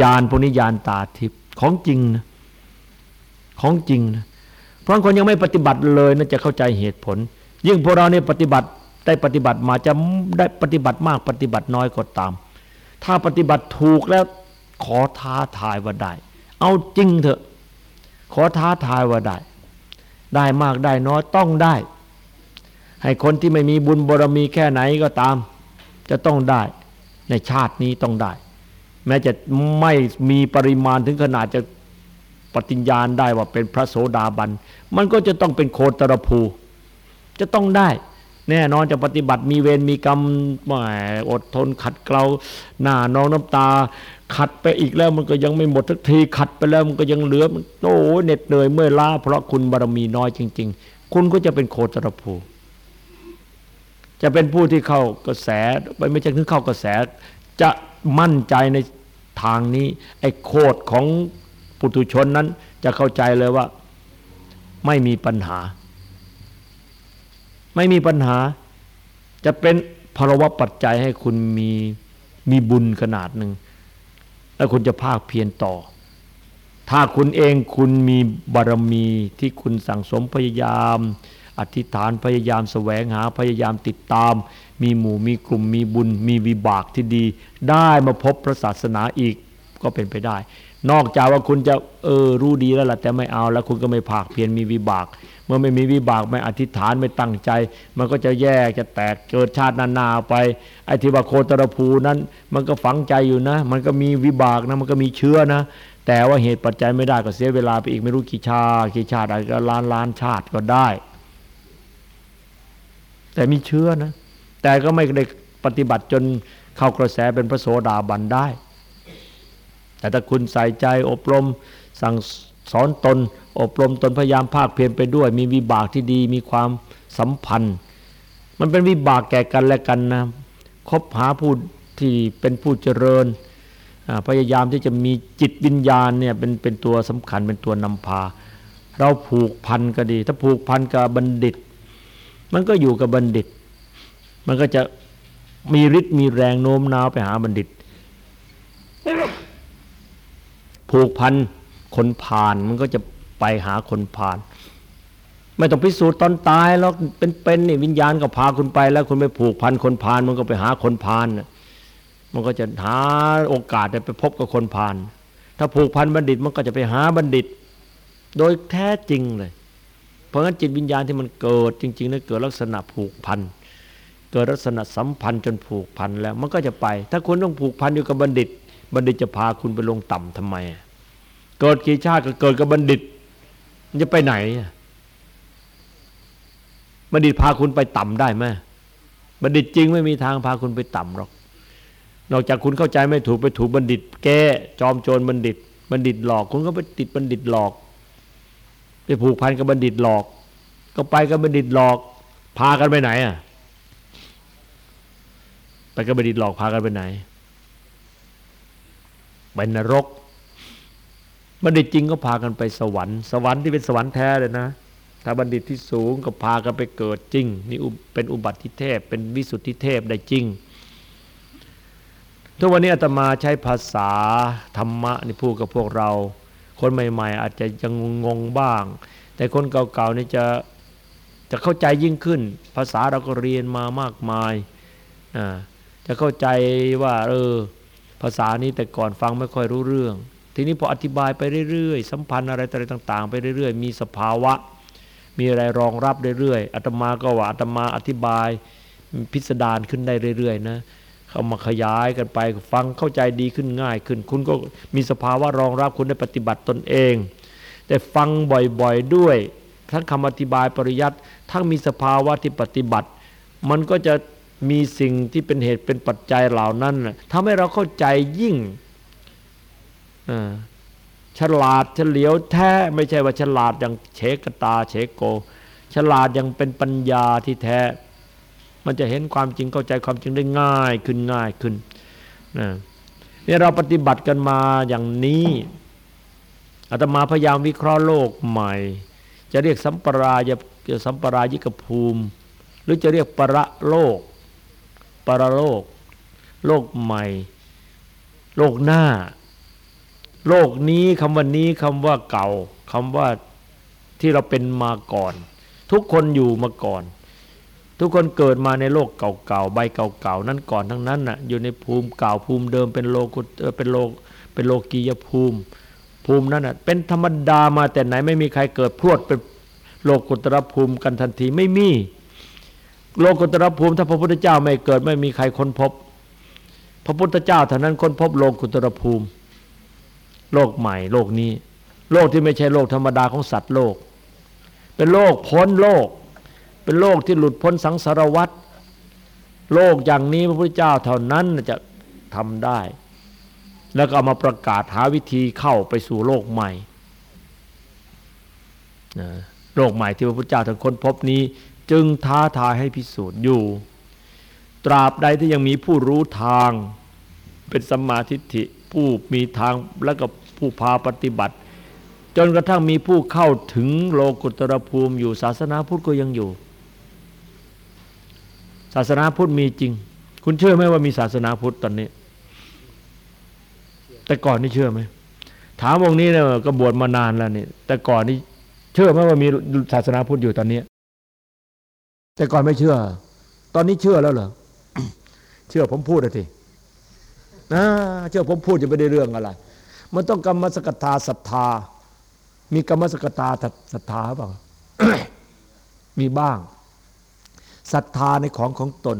Speaker 2: ญาณพวกนี้ญาณตาทิพย์ของจริงนะของจริงนะเพราะคนยังไม่ปฏิบัติเลยน่าจะเข้าใจเหตุผล ยิ่งพวกเราเนี่ยปฏิบัติได้ปฏิบัติมาจะได้ปฏิบัติมากปฏิบัติน้อยก็ตาม ถ้าปฏิบัติถูกแล้วขอท้าทายว่าได้ เอาจริงเถอะ ขอท้าทายว่าได้ ได้มากได้น้อยต้องได้ ให้คนที่ไม่มีบุญบารมีแค่ไหนก็ตาม จะต้องได้ ในชาตินี้ต้องได้ แม้จะไม่มีปริมาณถึงขนาดจะปฏิญญาณได้ว่าเป็นพระโสดาบัน มันก็จะต้องเป็นโคตรภูจะต้องได้ แน่นอนจะปฏิบัติมีเวรมีกรรมหมอดทนขัดเกลาหน้าน้องน้ำตา ขัดไปอีกแล้วมันก็ยังไม่หมดสักทีขัดไปแล้วมันก็ยังเหลือมันโอ้เหน็ดเหนื่อยเมื่อยล้าเพราะคุณบารมีน้อยจริง ๆ คุณก็จะเป็นโคตรภูจะเป็นผู้ที่เข้ากระแสไม่ใช่คือเข้ากระแสจะ มั่นใจในทางนี้ ไอ้โคดของปุถุชนนั้น จะเข้าใจเลยว่า ไม่มีปัญหา ไม่มีปัญหา จะเป็นภาวะปัจจัยให้คุณมีมีบุญขนาดหนึ่งแล้วคุณจะภาคเพียรต่อ ถ้าคุณเองคุณมีบารมีที่คุณสั่งสมพยายาม อธิษฐานพยายามแสวงหาพยายามติดตาม มีหมู่มีกลุ่มมีบุญ มีวิบากที่ดี ได้มาพบพระศาสนาอีกก็เป็นไปได้ นอกจากว่าคุณจะเออรู้ดีแล้วล่ะแต่ไม่เอาแล้วคุณก็ไม่ภาคเพียรมีวิบาก เมื่อไม่มีวิบากไม่อธิษฐานไม่ตั้งใจ มันก็จะแยกจะแตกเกิดชาตินานาไปไอ้ที่ว่าโคตรภูนั้น มันก็ฝังใจอยู่นะ มันก็มีวิบากนะมันก็มีเชื้อนะ แต่ว่าเหตุปัจจัยไม่ได้ก็เสียเวลาไปอีกไม่รู้กี่ชาติกี่ชาติอะไรก็ล้านล้านชาติก็ได้ แต่มีเชื้อนะ แต่ก็ไม่ได้ปฏิบัติจนเข้ากระแสเป็นพระโสดาบันได้ แต่ถ้าคุณใส่ใจอบรมสั่งสอนตน อบรมตนพยายามภาคเพียรไปด้วย มีวิบากที่ดีมีความสัมพันธ์ มันเป็นวิบากแก่กันและกันนะคบหาผู้ที่เป็นผู้เจริญพยายามที่จะมีจิตวิญญาณเนี่ยเป็นเป็นตัวสำคัญเป็นตัวนำพา เราผูกพันก็ดี ถ้าผูกพันกับบัณฑิต มันก็อยู่กับบัณฑิต มันก็จะมีฤทธิ์มีแรงโน้มน้าวไปหาบัณฑิต ผูกพันคนผ่านมันก็จะไปหาคนผ่าน ไม่ต้องพิสูจน์ตอนตายแล้วเป็นๆนี่วิญญาณก็พาคุณไป แล้วคุณไปผูกพันคนผ่าน มันก็ไปหาคนผ่านมันก็จะหาโอกาสไปพบกับคนผ่าน ถ้าผูกพันบัณฑิตมันก็จะไปหาบัณฑิต โดยแท้จริงเลย เพราะงั้นจิตวิญญาณที่มันเกิดจริงๆนั้นเกิดลักษณะผูกพันเกิดลักษณะสัมพันธ์จนผูกพันแล้วมันก็จะไป ถ้าคุณต้องผูกพันอยู่กับบัณฑิต บัณฑิตจะพาคุณไปลงต่ำทำไม เกิดกี่ชาติก็เกิดกับบัณฑิตมันจะไปไหนบัณฑิตพาคุณไปต่ำได้ไหมบัณฑิตจริงไม่มีทางพาคุณไปต่ำหรอก นอกจากคุณเข้าใจไม่ถูกไปถูกบัณฑิต แก้จอมโจรบัณฑิต บัณฑิตหลอก คุณก็ไปติดบัณฑิตหลอก ไปผูกพันกับบัณฑิตหลอก ก็ไปกับบัณฑิตหลอก พากันไปไหนอะ ไปกับบัณฑิตหลอกพากันไปไหนไปนรกบัณฑิตจริงก็พากันไปสวรรค์สวรรค์ที่เป็นสวรรค์แท้เลยนะถ้าบัณฑิตที่สูงก็พากันไปเกิดจริงนี่เป็นอุบัติเทพ เป็นวิสุทธิเทพได้จริง ทุกวันนี้อาตมาใช้ภาษาธรรมะนี่พูดกับพวกเรา คนใหม่ ๆ อาจจะยังงงบ้าง แต่คนเก่าๆนี่จะจะเข้าใจยิ่งขึ้น ภาษาเราก็เรียนมามากมายจะเข้าใจว่าเออภาษานี้แต่ก่อนฟังไม่ค่อยรู้เรื่อง ทีนี้พออธิบายไปเรื่อยๆ สัมพันธ์อะไรต่าง ๆ ไปเรื่อย ๆ มีสภาวะ มีอะไรรองรับเรื่อยๆอาตมาก็ว่าอาตมาอธิบายพิสดารขึ้นได้เรื่อยๆนะ เข้ามาขยายกันไปฟังเข้าใจดีขึ้นง่ายขึ้น คุณก็มีสภาวะรองรับคุณได้ปฏิบัติตนเอง แต่ฟังบ่อยๆด้วย ทั้งคำอธิบายปริยัติทั้งมีสภาวะที่ปฏิบัติ มันก็จะมีสิ่งที่เป็นเหตุเป็นปัจจัยเหล่านั้นทำให้เราเข้าใจยิ่งฉลาดเฉลียวแท้ไม่ใช่ว่าฉลาดอย่างเฉกตาเฉโก ฉลาดอย่างเป็นปัญญาที่แท้ มันจะเห็นความจริงเข้าใจความจริงได้ง่ายขึ้นง่ายขึ้นนะนี่เราปฏิบัติกันมาอย่างนี้อาตมาพยายามวิเคราะห์โลกใหม่ จะเรียกสัมปรายสัมปรายิกภูมิ หรือจะเรียกประโลก ประโลก โลกใหม่ โลกหน้า โลกนี้คำว่านี้คำว่าเก่าคำว่าที่เราเป็นมาก่อน ทุกคนอยู่มาก่อน ทุกคนเกิดมาในโลกเก่าๆใบเก่าๆนั้นก่อนทั้งนั้นน่ะอยู่ในภูมิเก่าภูมิเดิมเป็นโลกุเป็นโลเป็นโลกียภูมิ ภูมินั้นน่ะเป็นธรรมดามาแต่ไหนไม่มีใครเกิดพรวดเป็นโลกุตรภูมิกันทันทีไม่มี โลกุตรภูมิถ้าพระพุทธเจ้าไม่เกิดไม่มีใครค้นพบ พระพุทธเจ้าเท่านั้นค้นพบโลกุตรภูมิ โลกใหม่ โลกนี้โโลกที่ไม่ใช่โลกธรรมดาของสัตว์โลก เป็นโลกพ้นโลก เป็นโลกที่หลุดพ้นสังสารวัฏโลกอย่างนี้พระพุทธเจ้าเท่านั้นจะทำได้ แล้วก็ามาประกาศหาวิธีเข้าไปสู่โลกใหม่โลกใหม่ที่พระพุทธเจ้าท่านค้นพบนี้ จึงท้าทายให้พิสูจน์อยู่ ตราบใดที่ยังมีผู้รู้ทาง เป็นสัมมาทิฏฐิผู้มีทางแล้วก็ผู้พาปฏิบัติ จนกระทั่งมีผู้เข้าถึงโลกุตรภูมิอยู่ศาสนาพุทธก็ยังอยู่ ศาสนาพุทธมีจริง คุณเชื่อไหมว่ามีศาสนาพุทธตอนนี้ แต่ก่อนนี่เชื่อไหมถามวงนี้เนี่ยก็บวชมานานแล้วนี่แต่ก่อนนี่เชื่อไหมว่ามีศาสนาพุทธอยู่ตอนนี้ แต่ก่อนไม่เชื่อ ตอนนี้เชื่อแล้วเหรอเชื่อผมพูดอะทีนะเชื่อผมพูดจะไม่ได้เรื่องอะไร มันต้องกรรมสกตาศรัทธา มีกรรมสกตาศรัทธาเปล่ามีบ้าง ศรัทธาในของของตน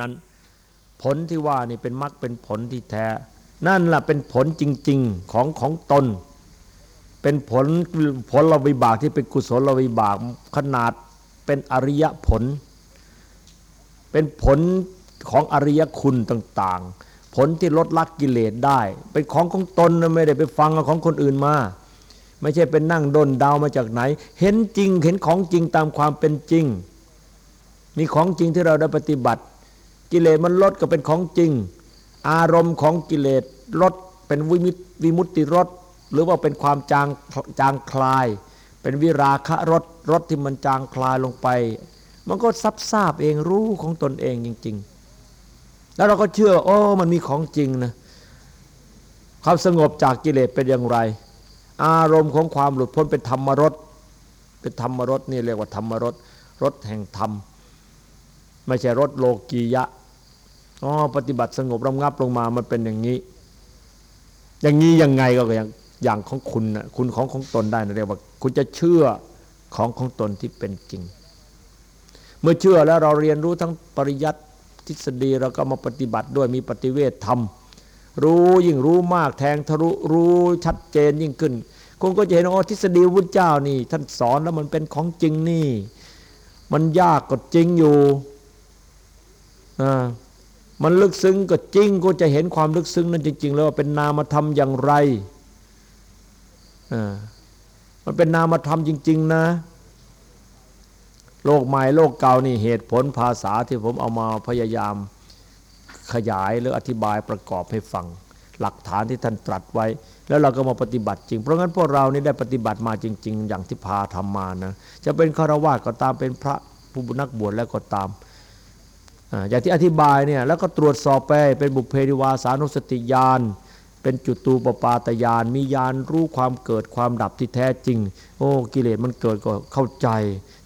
Speaker 2: นั้นผลที่ว่านี่เป็นมรรคเป็นผลที่แท้ นั่นแหละเป็นผลจริง ๆของของตน เป็นผลผลลวิบากที่เป็นกุศลวิบากขนาดเป็นอริยผล เป็นผลของอริยคุณต่าง ๆ ผลที่ลดลักกิเลสได้ เป็นของของตนไม่ได้ไปฟังของคนอื่นมาไม่ใช่เป็นนั่งดนดาวมาจากไหน เห็นจริงเห็นของจริงตามความเป็นจริง มีของจริงที่เราได้ปฏิบัติ กิเลสมันลดก็เป็นของจริง อารมณ์ของกิเลสลดเป็นวิมุตวิมุตติรสหรือว่าเป็นความจางจางคลาย เป็นวิราคะรสรสที่มันจางคลายลงไป มันก็ซับซาบเองรู้ของตนเองจริง ๆ แล้วเราก็เชื่อโอ้มันมีของจริงนะความสงบจากกิเลสเป็นอย่างไร อารมณ์ของความหลุดพ้นเป็นธรรมรสเป็นธรรมรสนี่เรียกว่าธรรมรสรสแห่งธรรม ไม่ใช่รสโลกียะอ๋อปฏิบัติสงบระงับลงมามันเป็นอย่างนี้ อย่างนี้ยังไงก็อย่างอย่างของคุณนะคุณของของตนได้นะเรียกว่า คุณจะเชื่อของของตนที่เป็นจริง เมื่อเชื่อแล้วเราเรียนรู้ทั้งปริยัติทฤษฎีเราก็มาปฏิบัติด้วยมีปฏิเวทธรรม รู้ยิ่งรู้มากแทงทะลุรู้ชัดเจนยิ่งขึ้นคุณก็จะเห็นว่าทฤษฎีพุทธเจ้านี่ ท่านสอนแล้วมันเป็นของจริงนี่ มันยากก็จริงอยู่ มันลึกซึ้งก็จริงก็จะเห็นความลึกซึ้งนั้นจริง ๆ แล้วว่าเป็นนามธรรมอย่างไรมันเป็นนามธรรมจริง ๆ นะ โลกใหม่โลกเก่านี่เหตุผลภาษาที่ผมเอามาพยายามขยายหรืออธิบายประกอบให้ฟัง หลักฐานที่ท่านตรัสไว้ แล้วเราก็มาปฏิบัติจริง เพราะงั้นพวกเรานี่ได้ปฏิบัติมาจริง ๆ อย่างที่พาทำมานะจะเป็นฆราวาสก็ตามเป็นพระผู้นักบวชแล้วก็ตาม อย่างที่อธิบายเนี่ยแล้วก็ตรวจสอบไปเป็นบุพเพริวาสานุสติญาณเป็นจุตูปปาตยานมียานรู้ความเกิดความดับที่แท้จริง โอ้กิเลสมันเกิดก็เข้าใจ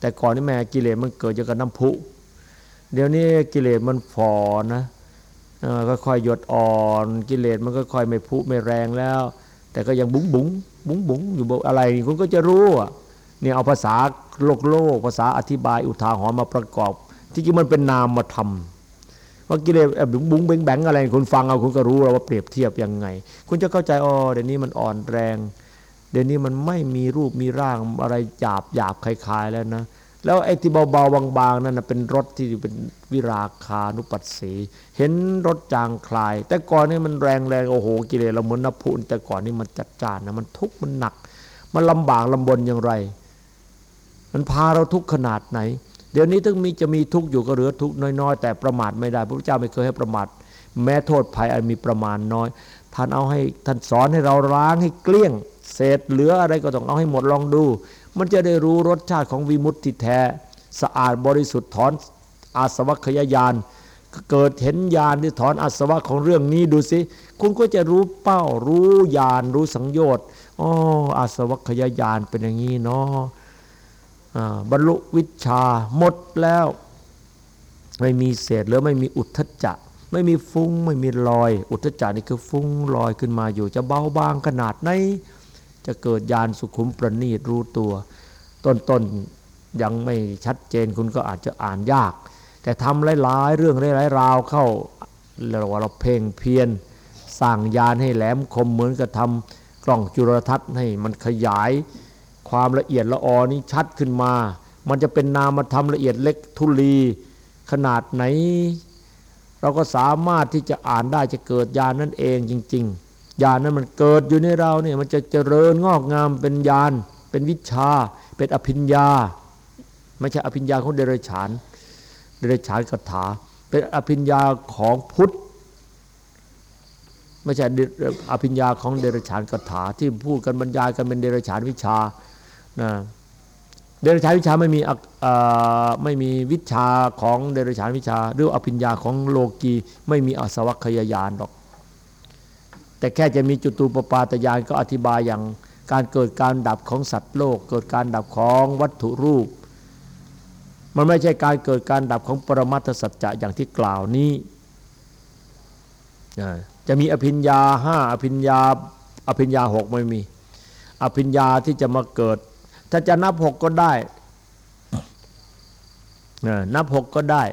Speaker 2: แต่ก่อนนี่แม่กิเลสมันเกิดจากกับน้ำพุ เดี๋ยวนี้กิเลสมันฝ่อนะก็ค่อยหยดอ่อนกิเลสมันก็ค่อยไม่พุไม่แรงแล้ว แต่ก็ยังบุ๋งบุ๋งบุ๋งบุ๋งอยู่อะไรคุณก็จะรู้อะเนี่ยเอาภาษาโลกโลกภาษาอธิบายอุทาหรณ์มาประกอบ ที่จริงมันเป็นนามธรรมว่ากิเลสบุ้งบุ้งเบงแบงอะไรคุณฟังเอาคุณก็รู้แล้วว่าเปรียบเทียบยังไง คุณจะเข้าใจอ๋อเดี๋ยวนี้มันอ่อนแรง เดี๋ยวนี้มันไม่มีรูปมีร่างอะไรหยาบหยาบคลายๆแล้วนะแล้วไอ้ที่เบาๆบางๆนั่นเป็นรถที่เป็นวิราคานุปัสสีเห็นรถจางคลาย แต่ก่อนนี่มันแรงแรงโอ้โหกิเลสเราเหมือนนพุนแต่ก่อนนี่มันจัดจ้านนะมันทุกข์มันหนัก มันลำบากลำบนอย่างไร มันพาเราทุกข์ขนาดไหน เดี๋ยวนี้ถึงมีจะมีทุกข์อยู่ก็เหลือทุกข์น้อยๆ แต่ประมาทไม่ได้พระพุทธเจ้าไม่เคยให้ประมาทแม้โทษภัยอันมีประมาณน้อย ท่านเอาให้ท่านสอนให้เราล้างให้เกลี้ยง เศษเหลืออะไรก็ต้องเอาให้หมดลองดู มันจะได้รู้รสชาติของวิมุตติแท้ สะอาดบริสุทธิ์ถอนอาสวัคยายานเกิดเห็นญาณที่ถอนอาสวะของเรื่องนี้ดูสิ คุณก็จะรู้เป้ารู้ญาณรู้สังโยชน์อ๋ออาสวัคยายานเป็นอย่างนี้เนาะ บรรลุวิชาหมดแล้ว ไม่มีเศษหรือไม่มีอุทธจักไม่มีฟุ้งไม่มีลอย อุทธจักนี่คือฟุ้งลอยขึ้นมาอยู่ จะเบาบางขนาดไหนจะเกิดญาณสุขุมประณีตรู้ตัว ต้นๆยังไม่ชัดเจนคุณก็อาจจะอ่านยาก แต่ทำหลาย ๆ เรื่องหลายๆราวเข้าเราเราเพ่งเพียนสร้างญาณให้แหลมคมเหมือนกับทำกล้องจุลทรรศน์ให้มันขยาย ความละเอียดละออนี้ชัดขึ้นมา มันจะเป็นนามธรรมละเอียดเล็กทุลีขนาดไหน เราก็สามารถที่จะอ่านได้จะเกิดญาณนั่นเองจริง ๆ ญาณนั้นมันเกิดอยู่ในเราเนี่ยมันจะเจริญงอกงามเป็นญาณเป็นวิชา เป็นอภิญญา ไม่ใช่อภิญญาของเดรัจฉาน เดรัจฉานคาถา เป็นอภิญญาของพุทธไม่ใช่อภิญญาของเดรัจฉานคาถาที่พูดกันบรรยายกันเป็นเดรัจฉานวิชา นะเดรัจฉานวิชาไม่มีไม่มีวิชาของเดรัจฉานวิชา หรืออภิญญาของโลกีไม่มีอสวัคยายานหรอก แต่แค่จะมีจุตูปปาตยานก็อธิบายอย่างการเกิดการดับของสัตว์โลก เกิดการดับของวัตถุรูป มันไม่ใช่การเกิดการดับของปรมัตถสัจจะอย่างที่กล่าวนี้จะมีอภิญญาห้าอภิญญาอภิญญาหกไม่มี อภิญญาที่จะมาเกิด ถ้าจะนับหกก็ได้นับหกก็ได้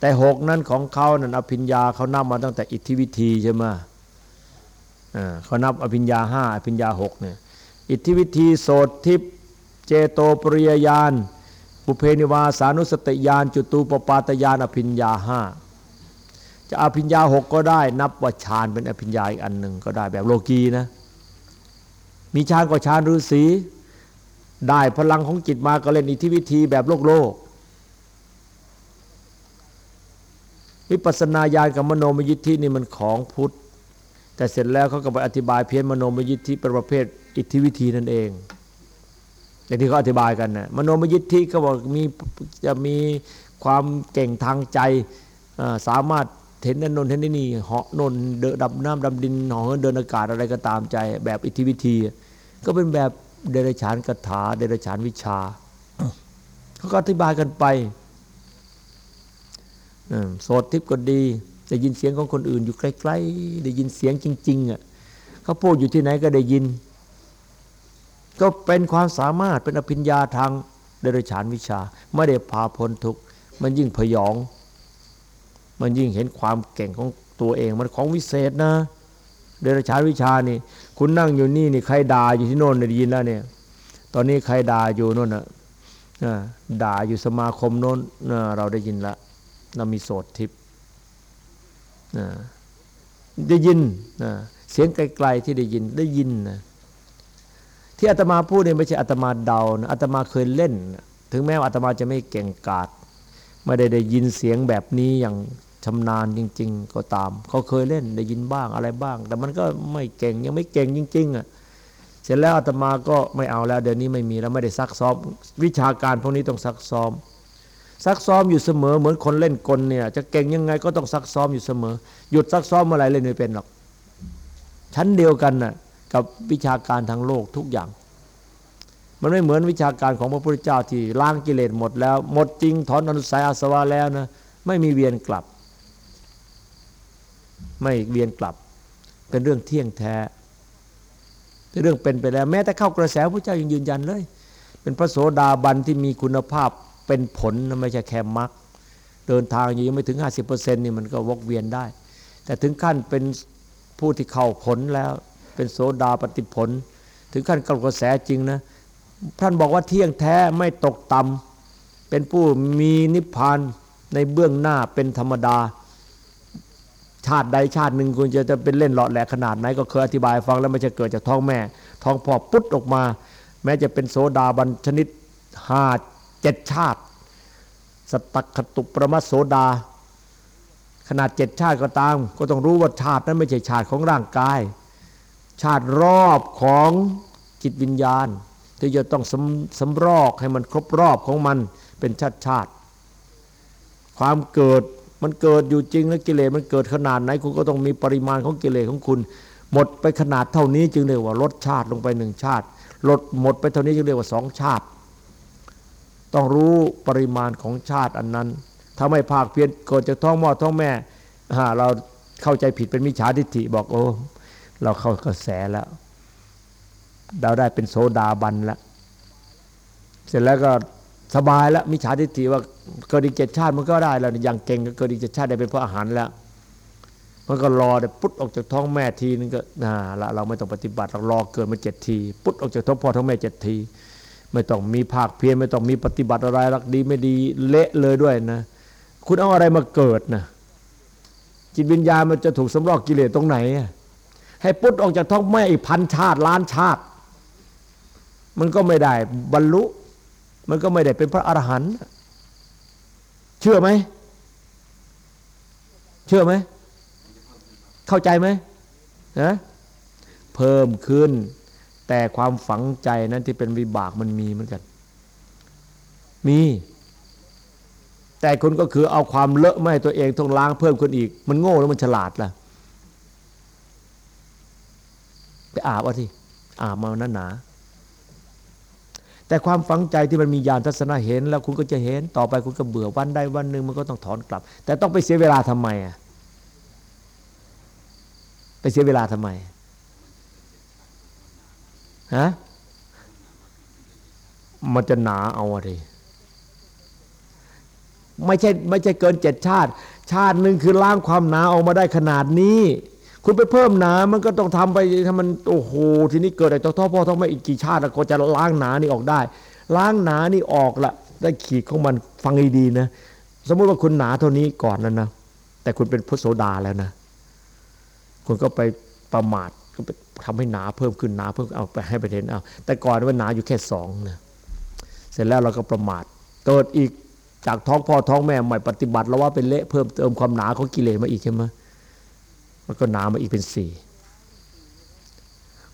Speaker 2: แต่หกนั้นของเขานั่นอภิญญาเขานับมาตั้งแต่อิทธิวิธีใช่ไหมเขานับอภิญญาห้าอภิญญาหกเนี่ยอิทธิวิธีโสดทิพเจโตปริยญาณปุเพนิวาสานุสติญาณจุตูปปาตญาณอภิญญาห้าจะอภิญญาหกก็ได้ นับว่าฌานเป็นอภิญญาอีกอันหนึ่งก็ได้แบบโลกีนะ มีฌานก็ฌานฤาษีได้พลังของจิตมาก็เล่นอิทธิวิธีแบบโลกโลกวิปัสนาญาณกับมโนมยิทธินี่มันของพุทธ แต่เสร็จแล้วเขาก็ไปอธิบายเพี้ยนมโนมยิทธิเป็นประเภทอิทธิวิธีนั่นเองอย่างที่เขาอธิบายกันนะมโนมยิทธิก็บอกมีจะมีความเก่งทางใจสามารถเห็นนั่นนนเห็นนี่เหาะนนเดดับน้ำดำดินเหาะเดินอากาศอะไรก็ตามใจแบบอิทธิวิธี ก็เป็นแบบเดรัจฉานคาถาเดรัจฉานวิชาเขาก็อธิบายกันไปโสดทิพย์ก็ดีได้ยินเสียงของคนอื่นอยู่ใกล้ๆได้ยินเสียงจริงๆอะเขาพูดอยู่ที่ไหนก็ได้ยิน ก็เป็นความสามารถเป็นอภิญญาทางเดรัจฉานวิชา ไม่ได้พาพ้นทุกมันยิ่งพยอง มันยิ่งเห็นความเก่งของตัวเองมันของวิเศษนะ เดรัจฉานวิชานี่ คุณนั่งอยู่นี่นี่ใครด่าอยู่ที่โน่นได้ยินแล้วเนี่ย ตอนนี้ใครด่าอยู่โน่นอะด่าอยู่สมาคมโน้นเราได้ยินละเรามีโสดทิพย์ได้ยินเสียงไกลๆที่ได้ยินได้ยินนะที่อาตมาพูดเนี่ยไม่ใช่อาตมาเดานะอาตมาเคยเล่น ถึงแม้ว่าอาตมาจะไม่เก่งกาจไม่ได้ได้ยินเสียงแบบนี้อย่าง ชำนาญจริง ๆ ก็ตาม เขาเคยเล่นได้ยินบ้างอะไรบ้าง แต่มันก็ไม่เก่งยังไม่เก่งจริง ๆอะเสร็จแล้วอาตมาก็ไม่เอาแล้ว เดี๋ยวนี้ไม่มีแล้วไม่ได้ซักซ้อม วิชาการพวกนี้ต้องซักซ้อม ซักซ้อมอยู่เสมอเหมือนคนเล่นกลเนี่ย จะเก่งยังไงก็ต้องซักซ้อมอยู่เสมอ หยุดซักซ้อมเมื่อไรเล่นไม่เป็นหรอก ชั้นเดียวกันน่ะกับวิชาการทางโลกทุกอย่าง มันไม่เหมือนวิชาการของพระพุทธเจ้าที่ล้างกิเลสหมดแล้ว หมดจริงถอนอนุสัยอาสวะแล้วนะไม่มีเวียนกลับ ไม่เวียนกลับ เป็นเรื่องเที่ยงแท้เป็นเรื่องเป็นไปแล้ว แม้แต่เข้ากระแสพระเจ้ายังยืนยันเลย เป็นพระโสดาบันที่มีคุณภาพเป็นผลไม่ใช่แค่มรรคเดินทางอยู่ยังไม่ถึง 50%นี่มันก็วกเวียนได้ แต่ถึงขั้นเป็นผู้ที่เข้าผลแล้ว เป็นโสดาปฏิผล ถึงขั้นกกระแสจริงนะท่านบอกว่าเที่ยงแท้ไม่ตกต่ำเป็นผู้มีนิพพานในเบื้องหน้าเป็นธรรมดา ชาติใดชาติหนึ่งคุณจะจะเป็นเล่นหลอดแหลกขนาดไหนก็เคยอธิบายฟังแล้วไม่จะเกิดจากท้องแม่ ท้องพ่อปุ๊ดออกมา แม้จะเป็นโสดาบันชนิดหาเจ็ดชาติ สตักขตุประมัสโสดา ขนาดเจ็ดชาติก็ตาม ก็ต้องรู้ว่าชาตินั้นไม่ใช่ชาติของร่างกาย ชาติรอบของจิตวิญญาณ ที่จะต้องสำสำรอกให้มันครบรอบของมันเป็นชาติชาติ ความเกิด มันเกิดอยู่จริงแล้วกิเลสมันเกิดขนาดไหนคุณก็ต้องมีปริมาณของกิเลสของคุณ หมดไปขนาดเท่านี้จึงเรียกว่าลดชาติลงไปหนึ่งชาติลดหมดไปเท่านี้จึงเรียกว่าสองชาติ ต้องรู้ปริมาณของชาติอันนั้นถ้าไม่ภาคเพียรเกิดจากท้องมอท้องแม่เราเข้าใจผิดเป็นมิจฉาทิฏฐิบอกโอ้เราเข้ากระแสแล้วเราได้เป็นโสดาบันแล้ว เสร็จแล้วก็สบายแล้วมิจฉาทิฏฐิว่า เกิดอีกเจ็ดชาติมันก็ได้แล้วอย่างเก่งก็เกิดอีกเจ็ดชาติได้เป็นพระอาหารแล้ว มันก็รอแต่ปุ๊ดออกจากท้องแม่ทีนึงก็น่าละเราไม่ต้องปฏิบัติเรารอเกิดมาเจ็ดทีปุ๊ดออกจากท้องพ่อท้องแม่เจ็ดที ไม่ต้องมีภาคเพียรไม่ต้องมีปฏิบัติอะไรรักดีไม่ดีเละเลยด้วยนะ คุณเอาอะไรมาเกิดนะจิตวิญญาณมันจะถูกสำรอกกิเลสตรงไหน ให้ปุ๊ดออกจากท้องแม่อีกพันชาติล้านชาติ มันก็ไม่ได้บรรลุ มันก็ไม่ได้เป็นพระอรหันต์ เชื่อไหม เชื่อไหม เข้าใจไหมนะเพิ่มขึ้น แต่ความฝังใจนั้นที่เป็นวิบากมันมีเหมือนกัน มี แต่คนก็คือเอาความเลอะไม่ตัวเองต้องล้างเพิ่มคนอีก มันโง่แล้วมันฉลาดล่ะไปอาบเอาที่อาบมาหนาหนา แต่ความฝังใจที่มันมีญาณทัศนะเห็น แล้วคุณก็จะเห็นต่อไปคุณก็เบื่อวันใดวันหนึ่งมันก็ต้องถอนกลับ แต่ต้องไปเสียเวลาทำไมอะไปเสียเวลาทำไมฮะมันจะหนาเอาอะไรไม่ใช่ไม่ใช่เกินเจ็ดชาติ ชาติหนึ่งคือล้างความหนาออกมาได้ขนาดนี้ คุณไปเพิ่มหนา มันก็ต้องทำไปถ้ามันโอ้โหทีนี้เกิดอะไรต่อท่อพ่อท้องแม่อีกกี่ชาติก็จะล้างหนานี่ออกได้ ล้างหนานี่ออกละได้ขีดของมันฟังดีๆนะ สมมติว่าคุณหนาเท่านี้ก่อนนั้นนะแต่คุณเป็นพุทโสดาแล้วนะ คุณก็ไปประมาทก็ไปทำให้หนาเพิ่มขึ้นหนาเพิ่มเอาไปให้ไปเห็นเอาแต่ก่อนว่าหนาอยู่แค่สองนะเสร็จแล้วเราก็ประมาทเกิดอีกจากท้องพ่อท้องแม่ใหม่ปฏิบัติแล้วว่าเป็นเละเพิ่มเติมความหนาของกิเลสมาอีกใช่ไหม มันก็หนามาอีกเป็นสี่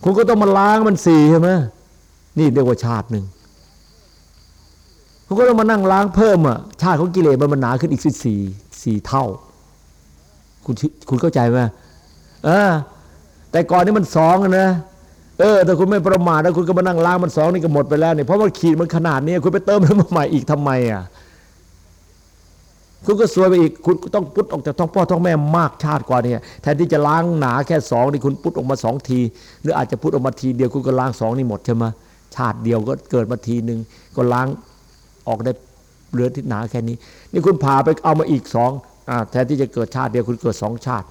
Speaker 2: คุณก็ต้องมาล้างมันสี่ใช่ไหมนี่เรียกว่าชาติหนึ่งคุณก็ต้องมานั่งล้างเพิ่มอะชาติของกิเลสมันหนาขึ้นอีกสิสี่สี่เท่า คุณคุณเข้าใจไหมเออแต่ก่อนนี้มันสองนะเออแต่คุณไม่ประมาทแล้วคุณก็มานั่งล้างมันสองนี่ก็หมดไปแล้วเนี่ยเพราะว่าขีดมันขนาดนี้คุณไปเติมมันมาใหม่อีกทำไมอะ คุณก็สวยไปอีก คุณต้องพุทออกจากท้องพ่อท้องแม่มากชาติกว่านี่แทนที่จะล้างหนาแค่สองนี่คุณพุทออกมาสองที หรืออาจจะพุทออกมาทีเดียวคุณก็ล้างสองนี่หมดใช่ไหมชาติเดียวก็เกิดมาทีหนึ่งก็ล้างออกได้เหลือที่หนาแค่นี้ นี่คุณผ่าไปเอามาอีกสองแทนที่จะเกิดชาติเดียวคุณเกิดสองชาติ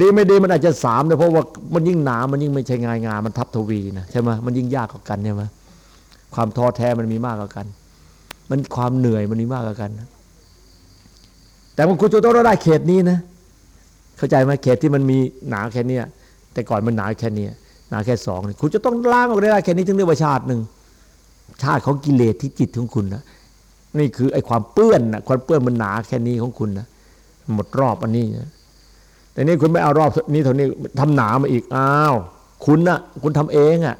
Speaker 2: ดีไม่ดีมันอาจจะสามเลยเพราะว่ามันยิ่งหนามันยิ่งไม่ใช่งายงานมันทับทวีนะใช่ไหมมันยิ่งยากกว่ากันใช่ไหมความท้อแท้มันมีมากกว่ากัน มันความเหนื่อยมันมีมากกว่ากัน แต่คุณจะต้องได้เขตนี้นะ เข้าใจไหมเขตที่มันมีหนาแค่นี้แต่ก่อนมันหนาแค่นี้หนาแค่สองคุณจะต้องล้างออกได้แค่นี้ถึงเรียกว่าชาติหนึ่งชาติของกิเลสที่จิตของคุณนะนี่คือไอ้ความเปื้อนนะความเปื้อนมันหนาแค่นี้ของคุณนะหมดรอบอันนี้นะแต่นี่คุณไม่เอารอบนี้เท่านี้ทำหนามาอีกอ้าวคุณนะ่ะคุณทำเองอะ่ะ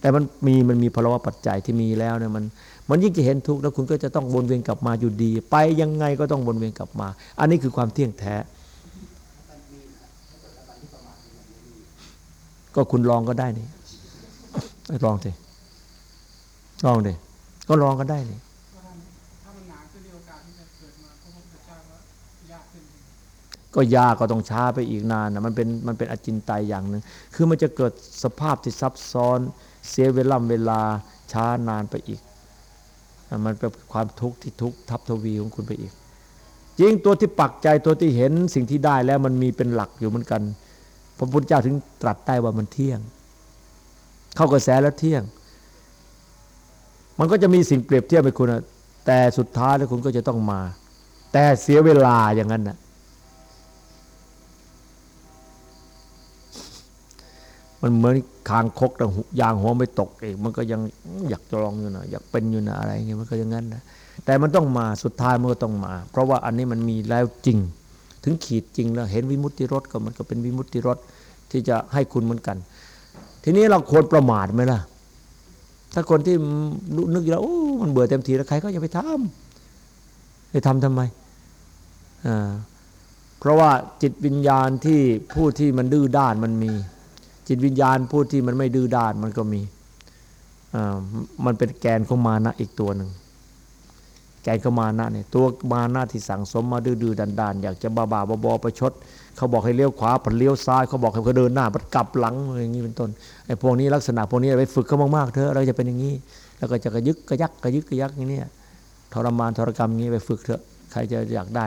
Speaker 2: แต่มันมีมันมีภาวะปัจจัยที่มีแล้วเนี่ยมัน มันยิ่งจะเห็นทุกข์แล้วคุณก็จะต้องวนเวียนกลับมาอยู่ดี ไปยังไงก็ต้องวนเวียนกลับมา อันนี้คือความเที่ยงแท้ ก็คุณลองก็ได้นี่ลองสิลองดิก็ลองก็ได้นี่ก็ยากก็ต้องช้าไปอีกนานนะมันเป็นมันเป็นอจินไตยอย่างหนึ่งคือมันจะเกิดสภาพที่ซับซ้อน เสียเวลาเวลาช้านานไปอีก มันเป็นความทุกข์ที่ทุกข์ทับทวีของคุณไปอีก จริงตัวที่ปักใจตัวที่เห็นสิ่งที่ได้แล้วมันมีเป็นหลักอยู่เหมือนกัน พระพุทธเจ้าถึงตรัสได้ว่ามันเที่ยง เข้ากระแสแล้วเที่ยง มันก็จะมีสิ่งเปรียบเทียบไปคุณแต่สุดท้ายแล้วคุณก็จะต้องมา แต่เสียเวลาอย่างนั้นนะ มันเหมือนคางคกแต่ยางหัวไม่ตกเองมันก็ยังอยากจะลองอยู่นะอยากเป็นอยู่นะอะไรเงี้ยมันก็อย่างนั้นนะแต่มันต้องมาสุดท้ายมันก็ต้องมา เพราะว่าอันนี้มันมีแล้วจริง ถึงขีดจริงแล้วเห็นวิมุตติรสก็มันก็เป็นวิมุตติรสที่จะให้คุณเหมือนกัน ทีนี้เราควรประมาทไหมล่ะ ถ้าคนที่นึกอยู่แล้วโอ้มันเบื่อเต็มทีแล้วใครก็จะไปทำไปทำทำไมอ่าเพราะว่าจิตวิญญาณที่ผู้ที่มันดื้อด้านมันมี จิตวิญญาณผู้ที่มันไม่ดื้อด้านมันก็มีมันเป็นแกนของมานะอีกตัวหนึ่งแกนของมานะเนี่ยตัวมานะที่สั่งสมมาดื้อๆดันๆอยากจะบ้าบาบอประชด เขาบอกให้เลี้ยวขวาผันเลี้ยวซ้ายเขาบอกให้เขาเดินหน้าผันกลับหลังอะไรอย่างนี้เป็นต้นไอ้พวกนี้ลักษณะพวกนี้ไปฝึกเขามากๆเถอะเราจะเป็นอย่างนี้ แล้วก็จะกระยึกกระยักกระยึกกระยักอย่างนี้ทรมานทรกรรมอย่างนี้ไปฝึกเถอะใครจะอยากได้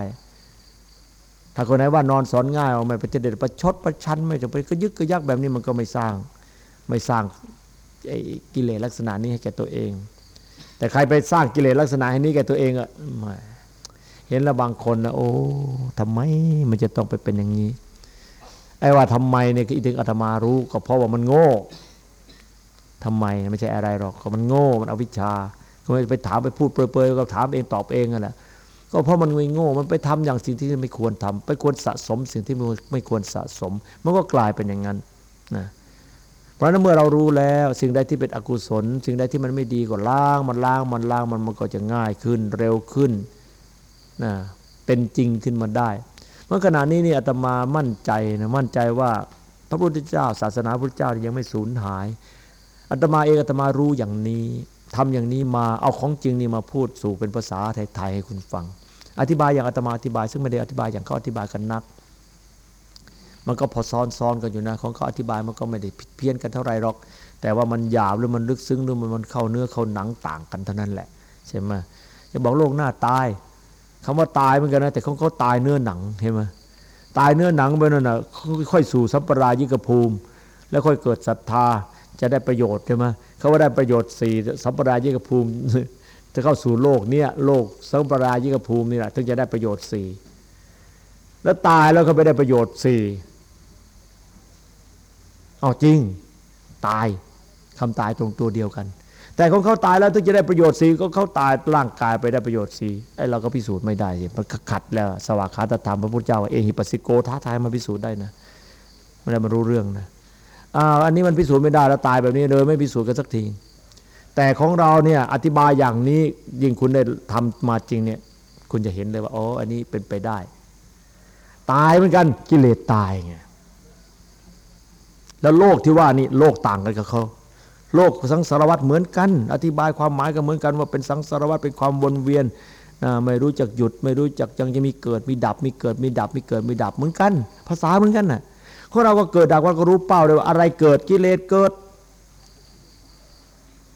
Speaker 2: ถ้าคนไหนว่านอนสอนง่ายเอาไม่ไปเด็ดประชดประชันไม่จะไปก็ยึกก็ยักแบบนี้มันก็ไม่สร้าง ไม่สร้างกิเลสลักษณะนี้ให้แก่ตัวเอง แต่ใครไปสร้างกิเลสลักษณะให้นี้แก่ตัวเองอะเห็นแล้วบางคนนะโอ้ทำไมมันจะต้องไปเป็นอย่างนี้ไอ้ว่าทำไมเนี่ยอีถึงอาตมารู้ ก็เพราะว่ามันโง่ทำไมไม่ใช่อะไรหรอกก็มันโง่มันอวิชชาก็ไม่ไปถามไปพูดเปรยๆก็ถามเองตอบเองนั่นแหละ ก็เพราะมันโง่ มันไปทำอย่างสิ่งที่ไม่ควรทำไปควรสะสมสิ่งที่ไม่ควรสะสม มันก็กลายเป็นอย่างนั้นนะเพราะนั้นเมื่อเรารู้แล้ว สิ่งใดที่เป็นอกุศล สิ่งใดที่มันไม่ดีก็ล้างมันล้างมันล้างมันมันก็จะง่ายขึ้นเร็วขึ้นนะเป็นจริงขึ้นมาได้เมื่อขณะนี้นี่อาตมามั่นใจนะมั่นใจว่าพระพุทธเจ้า ศาสนาพระพุทธเจ้ายังไม่สูญหายอาตมาเองอาตมารู้อย่างนี้ ทำอย่างนี้มาเอาของจริงนี่มาพูดสู่เป็นภาษาไทยๆให้คุณฟัง อธิบายอย่างอาตมาอธิบาย ซึ่งไม่ได้อธิบายอย่างเขาอธิบายกันนัก มันก็พอซ้อนๆกันอยู่นะของเขาอธิบายมันก็ไม่ได้ผิดเพี้ยนกันเท่าไรหรอก แต่ว่ามันหยาบหรือมันลึกซึ้งหรือมันเข้าเนื้อเข้าหนังต่างกันเท่านั้นแหละใช่ไหมจะบอกโลกหน้าตายคำว่าตายเหมือนกันนะแต่เขาเขาตายเนื้อหนังเห็นไหมตายเนื้อหนังไปนั่นนะค่อยสู่สัมปรายิกภูมิ แล้วค่อยเกิดศรัทธา จะได้ประโยชน์ใช่ไหมเขาว่าได้ประโยชน์สี่สัมปรายิกภูมิจะเข้าสู่โลกเนี้ยโลกสัมปรายิกภูมินี่แหละถึงจะได้ประโยชน์สี่แล้วตายแล้วก็ไปได้ประโยชน์สี่เอาจริง ตายคำตายตรงตัวเดียวกัน แต่ของเขาตายแล้วถึงจะได้ประโยชน์สี่ก็เขาตายร่างกายไปได้ประโยชน์สี่ไอ้เราก็พิสูจน์ไม่ได้สิมันขัดแล้วสวากขาตธรรมพระพุทธเจ้าเอหิปัสสิโกท้าทายมาพิสูจน์ได้นะไม่ได้มารู้เรื่องนะ อ่าอันนี้มันพิสูจน์ไม่ได้แล้วตายแบบนี้เลยไม่พิสูจน์กันสักที แต่ของเราเนี่ยอธิบายอย่างนี้ยิ่งคุณได้ทำมาจริงเนี่ยคุณจะเห็นเลยว่าอ๋ออันนี้เป็นไปได้ ตายเหมือนกันกิเลสตายไงแล้วโลกที่ว่านี่โลกต่างกันกับเขาโลกสังสารวัตรเหมือนกัน อธิบายความหมายก็เหมือนกันว่าเป็นสังสารวัตรเป็นความวนเวียนนะไม่รู้จักหยุด ไม่รู้จักยังจะมีเกิดมีดับ มีเกิดมีดับมีเกิดมีดับเหมือนกัน ภาษาเหมือนกันนะ่ะ ของเราก็เกิดดับว่าก็รู้เป้าเลยว่าอะไรเกิดกิเลสเกิด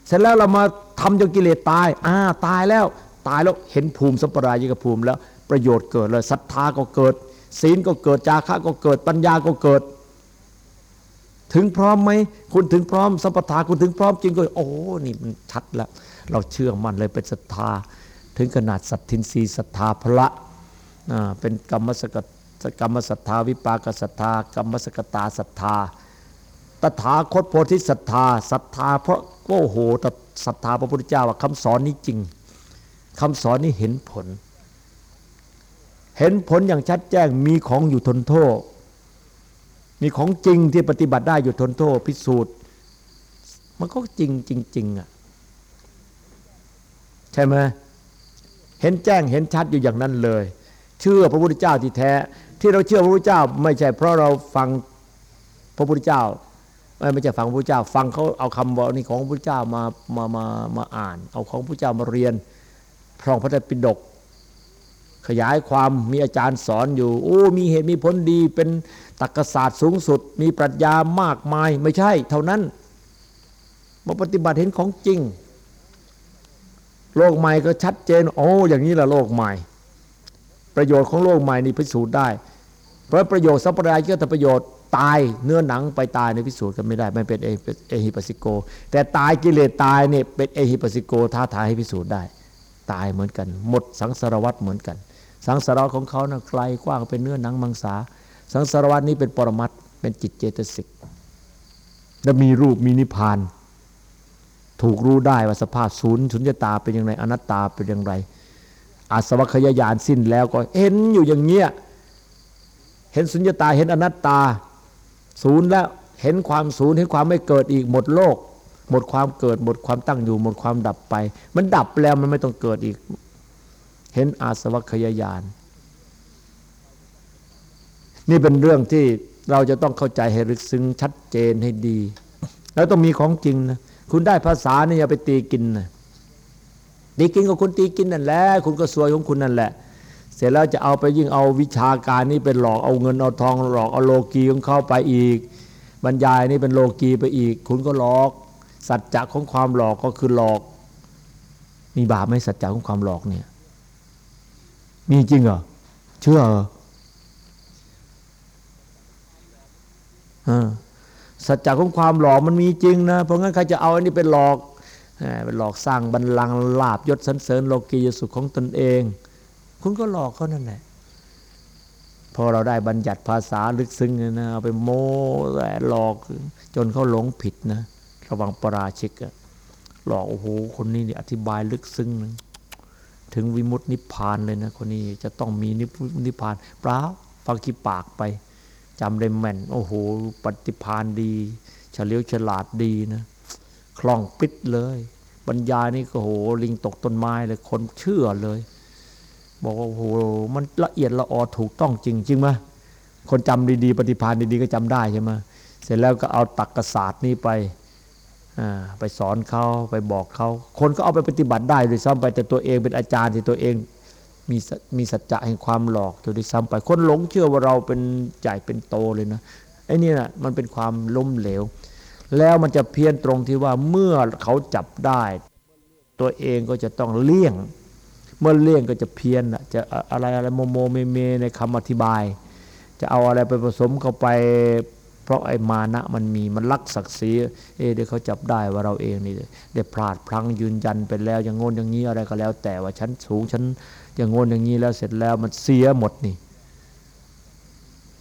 Speaker 2: เสร็จแล้วเรามาทำจนกิเลสตายอ่าตายแล้วตายแล้วเห็นภูมิสัมปรายิกภูมิแล้วประโยชน์เกิดเลยศรัทธาก็เกิด ศีลก็เกิดจาคะก็เกิดปัญญาก็เกิด ถึงพร้อมไหมคุณถึงพร้อมสัมปทาคุณถึงพร้อมจริงก็โอ้นี่มันชัดแล้ว เราเชื่อมั่นเลยเป็นศรัทธา ถึงขนาดสัตทินรีศรัทธาพระเป็นกรรมสก กรรมศรัทธาวิปากศรัทธากรรมสกตาศรัทธา ตถาคตโพธิศรัทธาศรัทธา เพราะโอ้โหตศรัทธาพระพุทธเจ้าว่าคำสอนนี้จริงคำสอนนี้เห็นผล เห็นผลอย่างชัดแจ้งมีของอยู่ทนโทษ มีของจริงที่ปฏิบัติได้อยู่ทนโทษพิสูจน์ มันก็จริงจริงๆอะใช่ไหมเห็นแจ้งเห็นชัดอยู่อย่างนั้นเลย เชื่อพระพุทธเจ้าที่แท้ ที่เราเชื่อพระพุทธเจ้า ไม่ใช่เพราะเราฟังพระพุทธเจ้าไม่ใช่ฟังพระพุทธเจ้า ฟังเขาเอาคำบอกนี่ของพระพุทธเจ้ามามามามาอ่าน เอาของพระพุทธเจ้ามาเรียนพรองพระไตรปิฎกขยายความมีอาจารย์สอนอยู่ โอ้ มีเหตุมีผลดีเป็นตรรกศาสตร์สูงสุด มีปรัชญามากมาย ไม่ใช่ เท่านั้นมาปฏิบัติเห็นของจริง โลกใหม่ก็ชัดเจน โอ้ อย่างนี้แหละโลกใหม่ ประโยชน์ของโลกใหม่นี่พิสูจน์ได้ เพราะประโยชน์สัพพายก็แต่ประโยชน์ตายเนื้อหนังไปตายในพิสูจน์กันไม่ได้ไม่เป็นเอหิปัสสิโก แต่ตายกิเลสตายเนี่ยเป็นเอหิปัสสิโกท้าทายให้พิสูจน์ได้ ตายเหมือนกัน หมดสังสารวัตเหมือนกัน สังสารวัตของเขานะ่ะไกลกว้างเป็นเนื้อหนังมังสา สังสารวัตนี้เป็นปรมัตเป็นจิตเจตสิกและมีรูปมีนิพพาน ถูกรู้ได้ว่าสภาพศูนย์สุญญตาเป็นอย่างไรอนัตตาเป็นอย่างไรอาสวัคยายานสิ้นแล้วก็เห็นอยู่อย่างเงี้ย เห็นสุญญตาเห็นอนัตตา ศูนย์แล้วเห็นความศูนย์เห็นความไม่เกิดอีกหมดโลก หมดความเกิด หมดความตั้งอยู่ หมดความดับไป มันดับแล้วมันไม่ต้องเกิดอีก เห็นอาสวัคยายาน นี่เป็นเรื่องที่เราจะต้องเข้าใจให้ลึกซึ้งชัดเจนให้ดี แล้วต้องมีของจริงนะคุณได้ภาษาเนี่ยอย่าไปตีกินนะตีกินกับคุณตีกินนั่นแหละคุณก็สวยของคุณนั่นแหละ เสร็จแล้วจะเอาไปยิ่งเอาวิชาการนี้เป็นหลอกเอาเงินเอาทองหลอกเอาโลกีของเข้าไปอีก บรรยายนี่เป็นโลกีไปอีก คุณก็หลอก สัจจะของความหลอกก็คือหลอก มีบาปไหมสัจจะของความหลอกเนี่ยมีจริงเหรอเชื่อเหรอสัจจะของความหลอกมันมีจริงนะเพราะงั้นใครจะเอาอันนี้เป็นหลอกเป็นหลอกสร้างบันลังลาบยศสันเสริญโลกียสุขของตนเอง คุณก็หลอกเขานั่นแหละพอเราได้บัญญัติภาษาลึกซึ้งนะเอาไปโม้หลอกจนเขาหลงผิดนะระวังปราชิกอะหลอกโอ้โหคนนี้เนี่ยอธิบายลึกซึ้งนะถึงวิมุตตินิพพานเลยนะคนนี้จะต้องมีนิพพานเปล่าฟังขี้ปากไปจำได้แม่น โอ้โห ปฏิพานดีเฉลียวฉลาดดีนะคล่องปิดเลย บรรยายนี่ก็โหลิงตกต้นไม้เลยคนเชื่อเลย บอกว่าโอ้โหมันละเอียดละออถูกต้องจริงจริงไหมคนจำดีๆ ปฏิพานดีๆก็จำได้ใช่ไหมเสร็จแล้วก็เอาตักกศาสตร์นี้ไปไปสอนเขาไปบอกเขา คนก็เอาไปปฏิบัติได้โดยซ้ำไปแต่ตัวเองเป็นอาจารย์ที่ตัวเองมีมีสัจจะแห่งความหลอกตัวด้วยซ้ำไปคนหลงเชื่อว่าเราเป็นใหญ่เป็นโตเลยนะไอ้นี่นะมันเป็นความล้มเหลว แล้วมันจะเพี้ยนตรงที่ว่าเมื่อเขาจับได้ ตัวเองก็จะต้องเลี่ยง เมื่อเลี่ยงก็จะเพี้ยนจะอะไรอะไรโมโมเมเมในคำอธิบาย จะเอาอะไรไปผสมเข้าไป เพราะไอ้มานะมันมีมันลักศักดิ์ศรีเอเดี๋ยวเขาจับได้ว่าเราเองนี่ได้พลาดพลั้งยืนยันไปแล้วอย่างงั้นอย่างนี้อะไรก็แล้ว แต่ว่าฉันสูงฉันอย่างงนอย่างนี้แล้วเสร็จแล้วมันเสียหมดนี่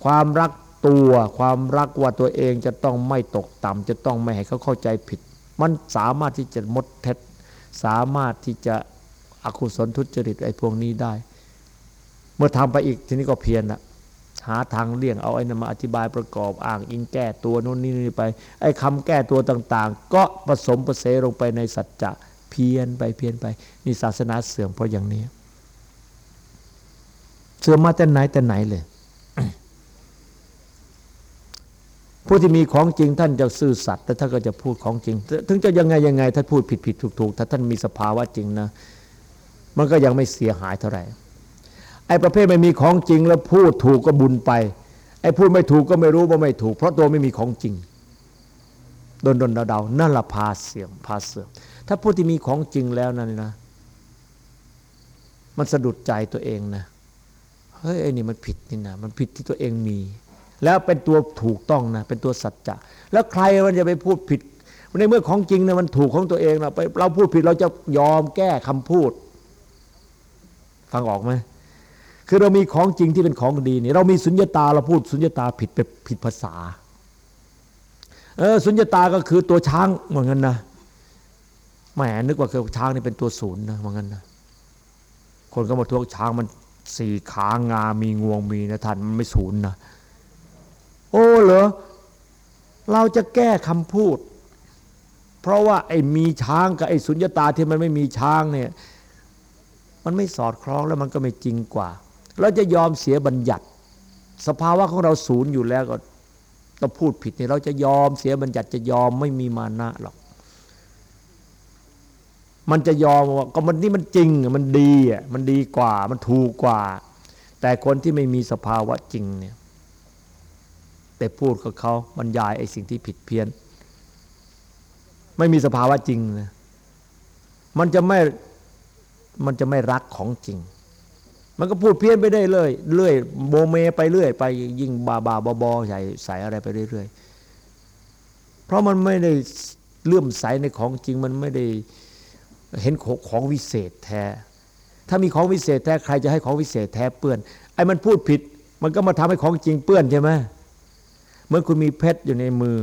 Speaker 2: ความรักตัวความรักว่าตัวเองจะต้องไม่ตกต่ำจะต้องไม่ให้เขาเข้าใจผิด มันสามารถที่จะมดเท็จ สามารถที่จะ อกุศลทุจริตไอ้พวกนี้ได้ เมื่อทำไปอีกทีนี้ก็เพียรละหาทางเลี่ยงเอาไอ้นมาอธิบายประกอบอ่างอิงแก้ตัวโน่นนี่นี่ไป ไอ้คำแก้ตัวต่าง ๆ ก็ผสมประเสลงไปในสัจจะเพียนไปเพียนไปนี่ศาสนาเสื่อมเพราะอย่างนี้ เสื่อมมาแต่ไหนแต่ไหนเลย ผู้ที่มีของจริงท่านจะซื่อสัตย์แต่ท่านก็จะพูดของจริง ถึงจะยังไงยังไงท่านพูดผิดผิดถูกถูกถ้าท่านมีสภาวะจริงนะ มันก็ยังไม่เสียหายเท่าไหร่ไอ้ประเภทไม่มีของจริงแล้วพูดถูกก็บุญไป ไอ้พูดไม่ถูกก็ไม่รู้ว่าไม่ถูก เพราะตัวไม่มีของจริงโดนโดนเดาๆนั่นละพาเสื่อมพาเสื่อมถ้าพูดที่มีของจริงแล้วนั่นนะ มันสะดุดใจตัวเองนะเฮ้ยไอ้นี่มันผิดนี่นะมันผิดที่ตัวเองมี แล้วเป็นตัวถูกต้องนะ เป็นตัวสัจจะแล้วใครมันจะไปพูดผิดในเมื่อของจริงนะมันถูกของตัวเองนะไปเราพูดผิดเราจะยอมแก้คำพูด ฟังออกไหมคือเรามีของจริงที่เป็นของดีนี่เรามีสุญญตาเราพูดสุญญตาผิดไปผิดภาษา เออสุญญตาก็คือตัวช้างเหมือนกันนะแหมนึกว่าคือช้างนี่เป็นตัวศูนย์นะเหมือนกันนะคนก็มาทวงช้างมันสี่ขางา มีงวงมีนะท่านมันไม่ศูนย์นะโอ้เหรอเราจะแก้คำพูด เพราะว่าไอ้มีช้างกับไอ้สุญญตาที่มันไม่มีช้างเนี่ย มันไม่สอดคล้องแล้วมันก็ไม่จริงกว่า เราจะยอมเสียบัญญัติ สภาวะของเราศูนย์อยู่แล้วก็ต้องพูดผิดเนี่ยเราจะยอมเสียบัญญัติจะยอมไม่มีมานะหรอก มันจะยอมว่าก็มันนี่มันจริงมันดีอะมันดีกว่า มันถูกกว่า แต่คนที่ไม่มีสภาวะจริงเนี่ยแต่พูดกับเขาบรรยายไอ้สิ่งที่ผิดเพี้ยน ไม่มีสภาวะจริงนะมันจะไม่ มันจะไม่รักของจริง มันก็พูดเพี้ยนไปได้เลยเรื่อยโมเมไปเรื่อย ไปยิ่งบาบาบอบอใส่ใส่อะไรไปเรื่อยๆเพราะมันไม่ได้เลื่อมใสในของจริง มันไม่ได้เห็นของวิเศษแท้ ถ้ามีของวิเศษแท้ใครจะให้ของวิเศษแท้เปื้อนไอ้มันพูดผิด มันก็มาทำให้ของจริงเปื้อนใช่ไหมเมื่อคุณมีเพชรอยู่ในมือ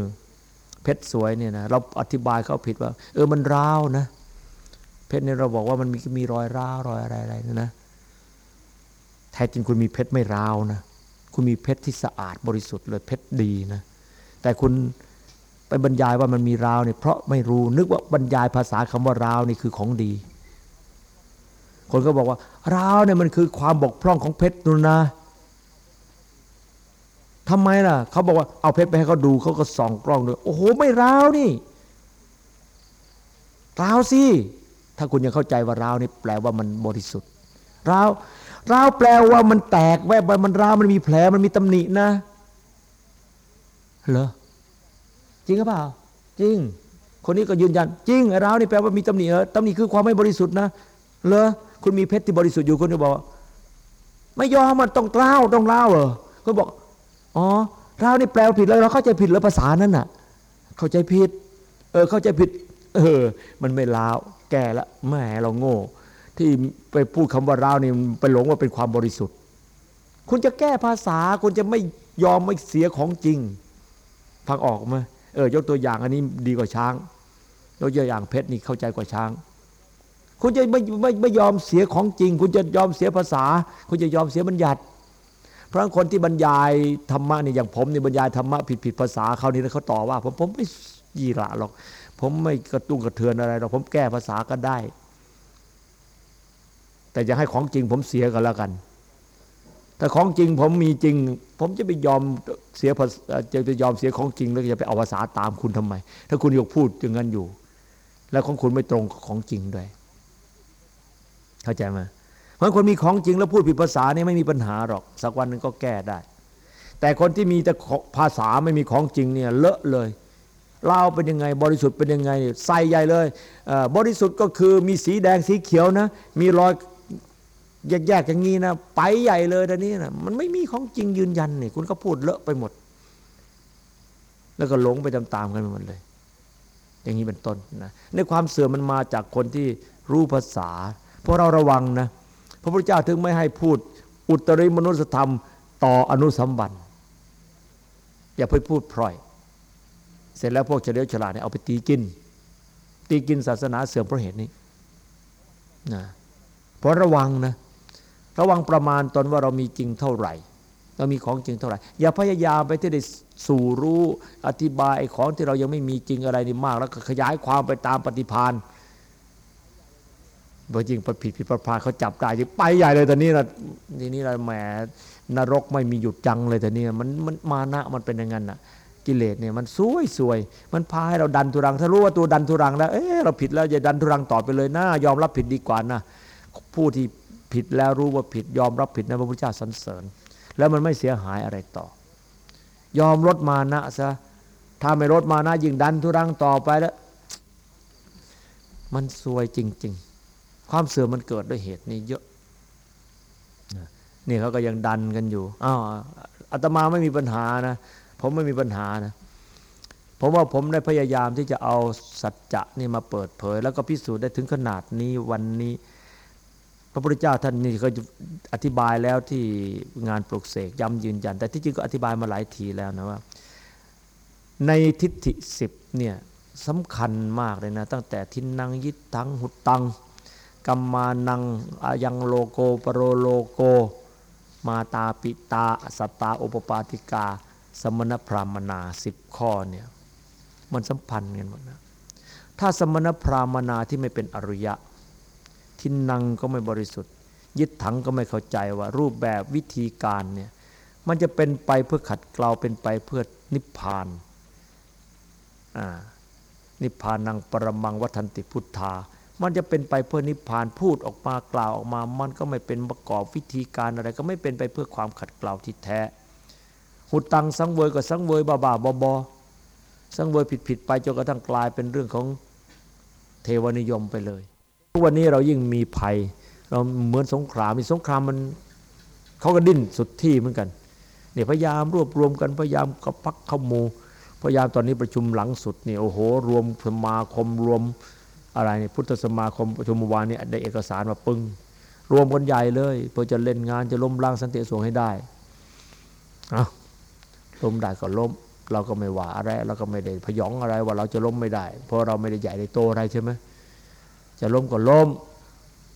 Speaker 2: เพชรสวยเนี่ยนะเราอธิบายเขาผิดว่า เออมันร้าวนะเพชรเนี่ยเราบอกว่ามันมีมีรอยร้าวรอยอะไรอะไรนะแท้จริงคุณมีเพชรไม่ร้าวนะคุณมีเพชรที่สะอาดบริสุทธิ์เลยเพชรดีนะแต่คุณไปบรรยายว่ามันมีราวเนี่ยเพราะไม่รู้นึกว่าบรรยายภาษาคำว่าราวนี่คือของดี คนก็บอกว่าราวเนี่ยมันคือความบกพร่องของเพชรนูนะทำไมล่ะเขาบอกว่าเอาเพชรไปให้เขาดูเขาก็ส่องกล้องด้วยโอ้โหไม่ราวนี่ราวสิ ถ้าคุณยังเข้าใจว่าราวนี่แปลว่ามันบริสุทธิ์ราวร้าวแปลว่ามันแตกแวบไปมันร้าวมันมีแผลมันมีตำหนินะเหรอจริงหรือเปล่า จริง คนนี้ก็ยืนยัน จริงร้าวนี่แปลว่ามีตำหนิเออตำหนิคือความไม่บริสุทธิ์นะเหรอคุณมีเพชรที่บริสุทธิ์อยู่คุณจะบอก ไม่ยอมมันต้องเล่าต้องเล่าเหรอก็บอกอ๋อเรานี่แปลผิดเลยเราเข้าใจผิดแล้วภาษานั้นน่ะ เข้าใจผิด เออเข้าใจผิด เออ มันไม่ลาวแก่ละแม่เราโง่ ที่ไปพูดคำว่าเรานี่ไปหลงว่าเป็นความบริสุทธิ์ คุณจะแก้ภาษาคุณจะไม่ยอมไม่เสียของจริงฟังออกไหมเออยกตัวอย่างอันนี้ดีกว่าช้างยกตัวอย่างเพชรนี่เข้าใจกว่าช้าง คุณจะไม่ไม่ไม่ยอมเสียของจริง คุณจะยอมเสียภาษา คุณจะยอมเสียบัญญัติ เพราะคนที่บรรยายธรรมะนี่อย่างผมนี่บรรยายธรรมะผิดผิดภาษาเขานี่เขาต่อว่าผมผมไม่ยีระหรอก ผมไม่กระตุ้งกระเทือนอะไรหรอกผมแก้ภาษาก็ได้ แต่จะให้ของจริงผมเสียกันแล้วกันถ้าของจริงผมมีจริง ผมจะไปยอมเสียจะไปยอมเสียของจริง แล้วจะไปเอาภาษาตามคุณทำไม ถ้าคุณยกพูดอย่างนั้นอยู่ แล้วของคุณไม่ตรงของจริงด้วย เข้าใจไหมเพราะคนมีของจริงแล้วพูดผิดภาษานี่ไม่มีปัญหาหรอก สักวันหนึ่งก็แก้ได้ แต่คนที่มีแต่ภาษาไม่มีของจริงเนี่ยเลอะเลย เล่าเป็นยังไง บริสุทธิ์เป็นยังไง ใส่ใหญ่เลย บริสุทธิ์ก็คือมีสีแดงสีเขียวนะ มีรอยแยกๆอย่างนี้นะ ไปใหญ่เลยตอนนี้นะมันไม่มีของจริงยืนยันนี่คุณก็พูดเลอะไปหมด แล้วก็หลงไปตามๆกันไปหมดเลย อย่างนี้เป็นต้นนะในความเสื่อมมันมาจากคนที่รู้ภาษาเพราะเราระวังนะพระพุทธเจ้าถึงไม่ให้พูด อุตริมนุสธรรม ต่ออนุสัมบันอย่าไปพูดพร่อย เสร็จแล้วพวกเฉลียวฉลาดเนี่ยเอาไปตีกิน ตีกินศาสนาเสื่อมเพราะเหตุนี้นะเพราะระวังนะระวังประมาณตนว่าเรามีจริงเท่าไหร่ เรามีของจริงเท่าไหร่ อย่าพยายามไปที่ได้สู่รู้อธิบายของที่เรายังไม่มีจริงอะไรนี่มาก แล้วก็ขยายความไปตามปฏิพานบจริงผิดผิดประพาเขาจับได้ยิ่ไปใหญ่เลยตอนนี้นะทีนี้เราแหมนรกไม่มีหยุดจังเลยต่นี่มันมันมานะมันเป็นอย่างนั้นนะ กิเลสเนี่ยมันซวยซวย มันพาให้เราดันทุรัง ถ้ารู้ว่าตัวดันทุรังแล้วเออเราผิดแล้วอย่าดันทุรังต่อไปเลยนะยอมรับผิดดีกว่านะผู้ที่ผิดแล้วรู้ว่าผิดยอมรับผิดนะพระพุทธเจ้าสรรเสริญ แล้วมันไม่เสียหายอะไรต่อ ยอมลดมานะซะถ้าไม่ลดมานะยิ่งดันทุรังต่อไปแล้ว มันซวยจริง ๆ ความเสื่อมมันเกิดด้วยเหตุนี้เยอะนี่เขาก็ยังดันกันอยู่อ้าวอาตมาไม่มีปัญหานะ ผมไม่มีปัญหานะผมว่าผมได้พยายามที่จะเอาสัจจะนี่มาเปิดเผย แล้วก็พิสูจน์ได้ถึงขนาดนี้วันนี้ พระพุทธเจ้าท่านนี่เคยอธิบายแล้วที่งานปลุกเสกย้ำยืนยัน แต่ที่จริงก็อธิบายมาหลายทีแล้วนะว่า ในทิฏฐิสิบเนี่ยสำคัญมากเลยนะ ตั้งแต่ทินนังยิทังหุตตังกัมมานังอายังโลโกปโรโลโก มาตาปิตา สัตตาโอปปาติกา สมณพราหมนาสิบข้อเนี่ยมันสัมพันธ์กันหมดนะถ้าสมณพราหมนาที่ไม่เป็นอริยะ ทินนังก็ไม่บริสุทธิ์ ยึดถังก็ไม่เข้าใจว่ารูปแบบวิธีการเนี่ยมันจะเป็นไปเพื่อขัดเกลาเป็นไปเพื่อนิพพานนิพพานังปรมังวัฏันติพุทธา มันจะเป็นไปเพื่อนิพพานพูดออกมากล่าวออกมา มันก็ไม่เป็นประกอบวิธีการอะไร ก็ไม่เป็นไปเพื่อความขัดเกลาที่แท้ หุดตังสังเวยก็สังเวยบ้าบ้าบอบอสังเวยผิดผิดไปจนกระทั่งกลายเป็นเรื่องของเทวนิยมไปเลย ทุกวันนี้เรายิ่งมีภัย เราเหมือนสงครามมีสงครามมันเขาก็ดิ้นสุดที่เหมือนกันเนี่ยพยายามรวบรวมกันพยายามกับพักขมูพยายามตอนนี้ประชุมหลังสุดเนี่ยโอ้โห รวมสมาคมรวมอะไรเนี่ยพุทธสมาคมประชุมวานนี้ได้เอกสารมาปึ้งรวมกันใหญ่เลย เพื่อจะเล่นงานจะล้มล้างสันติสงให้ได้เอา ล้มได้ก็ล้ม เราก็ไม่หวาอะไรเราก็ไม่ได้พยองอะไรว่าเราจะล้มไม่ได้ เพราะเราไม่ได้ใหญ่ในโตอะไรใช่ไหมจะล้มก็ล้ม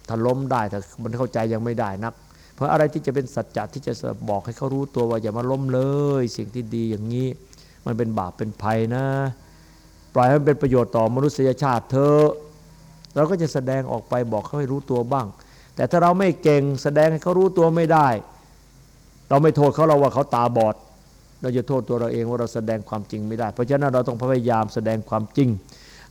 Speaker 2: ถ้าล้มได้แต่มันเข้าใจยังไม่ได้นัก เพราะอะไรที่จะเป็นสัจจะที่จะบอกให้เขารู้ตัวว่าอย่ามาล้มเลย สิ่งที่ดีอย่างนี้ มันเป็นบาปเป็นภัยนะ ปล่อยให้มันเป็นประโยชน์ต่อมนุษยชาติเธอเราก็จะแสดงออกไปบอกเขาให้รู้ตัวบ้าง แต่ถ้าเราไม่เก่งแสดงให้เขารู้ตัวไม่ได้ เราไม่โทษเขาเราว่าเขาตาบอด เราจะโทษตัวเราเองว่าเราแสดงความจริงไม่ได้ เพราะฉะนั้นเราต้องพยายามแสดงความจริง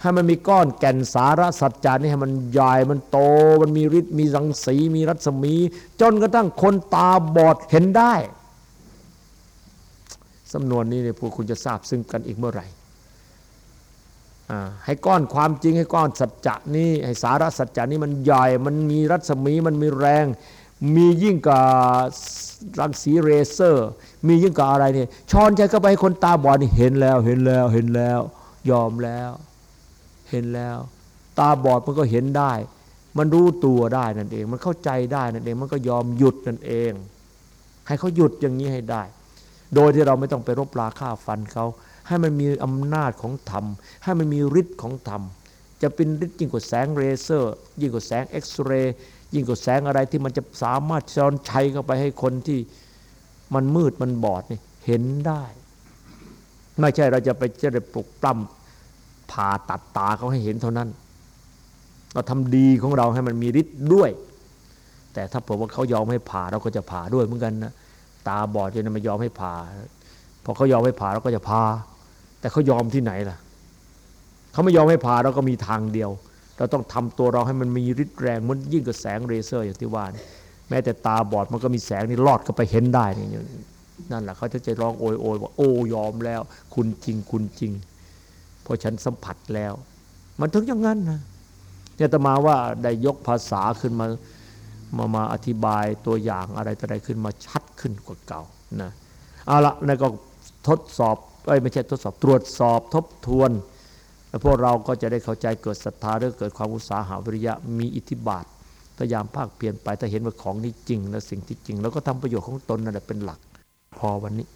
Speaker 2: ให้มันมีก้อนแก่นสาระสัจจานี่ให้มันใหญ่มันโต มันมีฤทธิ์มีสังสี มีรัศมี จนกระทั่งคนตาบอดเห็นได้สำนวนนี้เนี่ยพวกคุณจะทราบซึ่งกันอีกเมื่อไหร่ให้ก้อนความจริงให้ก้อนสัจจะนี้ให้สาระสัจจะนี้มันใหญ่ มันมีรัศมีมันมีแรง มียิ่งกับรังสีเรเซอร์ มียิ่งกับอะไรเนี่ยช้อนใจเข้าไปให้คนตาบอดนี่เห็นแล้วเห็นแล้วเห็นแล้ว ยอมแล้ว เห็นแล้ว ตาบอดมันก็เห็นได้ มันรู้ตัวได้นั่นเอง มันเข้าใจได้นั่นเองมันก็ยอมหยุดนั่นเอง ให้เขาหยุดอย่างนี้ให้ได้ โดยที่เราไม่ต้องไปรบราฆ่าฟันเขาให้มันมีอำนาจของธรรม ให้มันมีฤทธิ์ของธรรม จะเป็นฤทธิ์ยิ่งกว่าแสงเรเซอร์ ยิ่งกว่าแสงเอ็กซเรย์ ยิ่งกว่าแสงอะไรที่มันจะสามารถช้อนชัยเข้าไปให้คนที่มันมืดมันบอดนี่เห็นได้ ไม่ใช่เราจะไปจะได้ปลุกปล้ำผ่าตัดตาเขาให้เห็นเท่านั้น เราทำดีของเราให้มันมีฤทธิ์ด้วย แต่ถ้าเผื่อว่าเขายอมให้ผ่าเราก็จะผ่าด้วยเหมือนกันนะตาบอดจนไม่ยอมให้ผ่าพอเขายอมให้ผ่าเราก็จะผ่าแต่เขายอมที่ไหนล่ะเขาไม่ยอมให้ผ่าเราก็มีทางเดียว เราต้องทำตัวเราให้มันมีฤทธิ์แรงมันยิ่งกับแสงเรเซอร์อย่างที่ว่านแม้แต่ตาบอดมันก็มีแสงนี่ลอดเข้าไปเห็นได้นี่นั่นแหละเขาจะจะร้องโอยโอยว่าโอ้ยอมแล้ว คุณจริงคุณจริงเพราะฉันสัมผัสแล้ว มันถึงอย่างนั้นนะเนี่ยตมาว่าได้ยกภาษาขึ้นมามามาอธิบายตัวอย่างอะไรต่ออะไรขึ้นมาชัดขึ้นกว่าเก่านะเอาละนั่นก็ทดสอบไม่ใช่ทดสอบตรวจสอบทบทวน แล้วพวกเราก็จะได้เข้าใจเกิดศรัทธาหรือเกิดความอุตสาหะวิริยะมีอิทธิบาทพยายามภาคเพียนไปถ้าเห็นว่าของนี้จริงและสิ่งที่จริง แล้วก็ทำประโยชน์ของตนนั่นแหละเป็นหลักพอวันนี้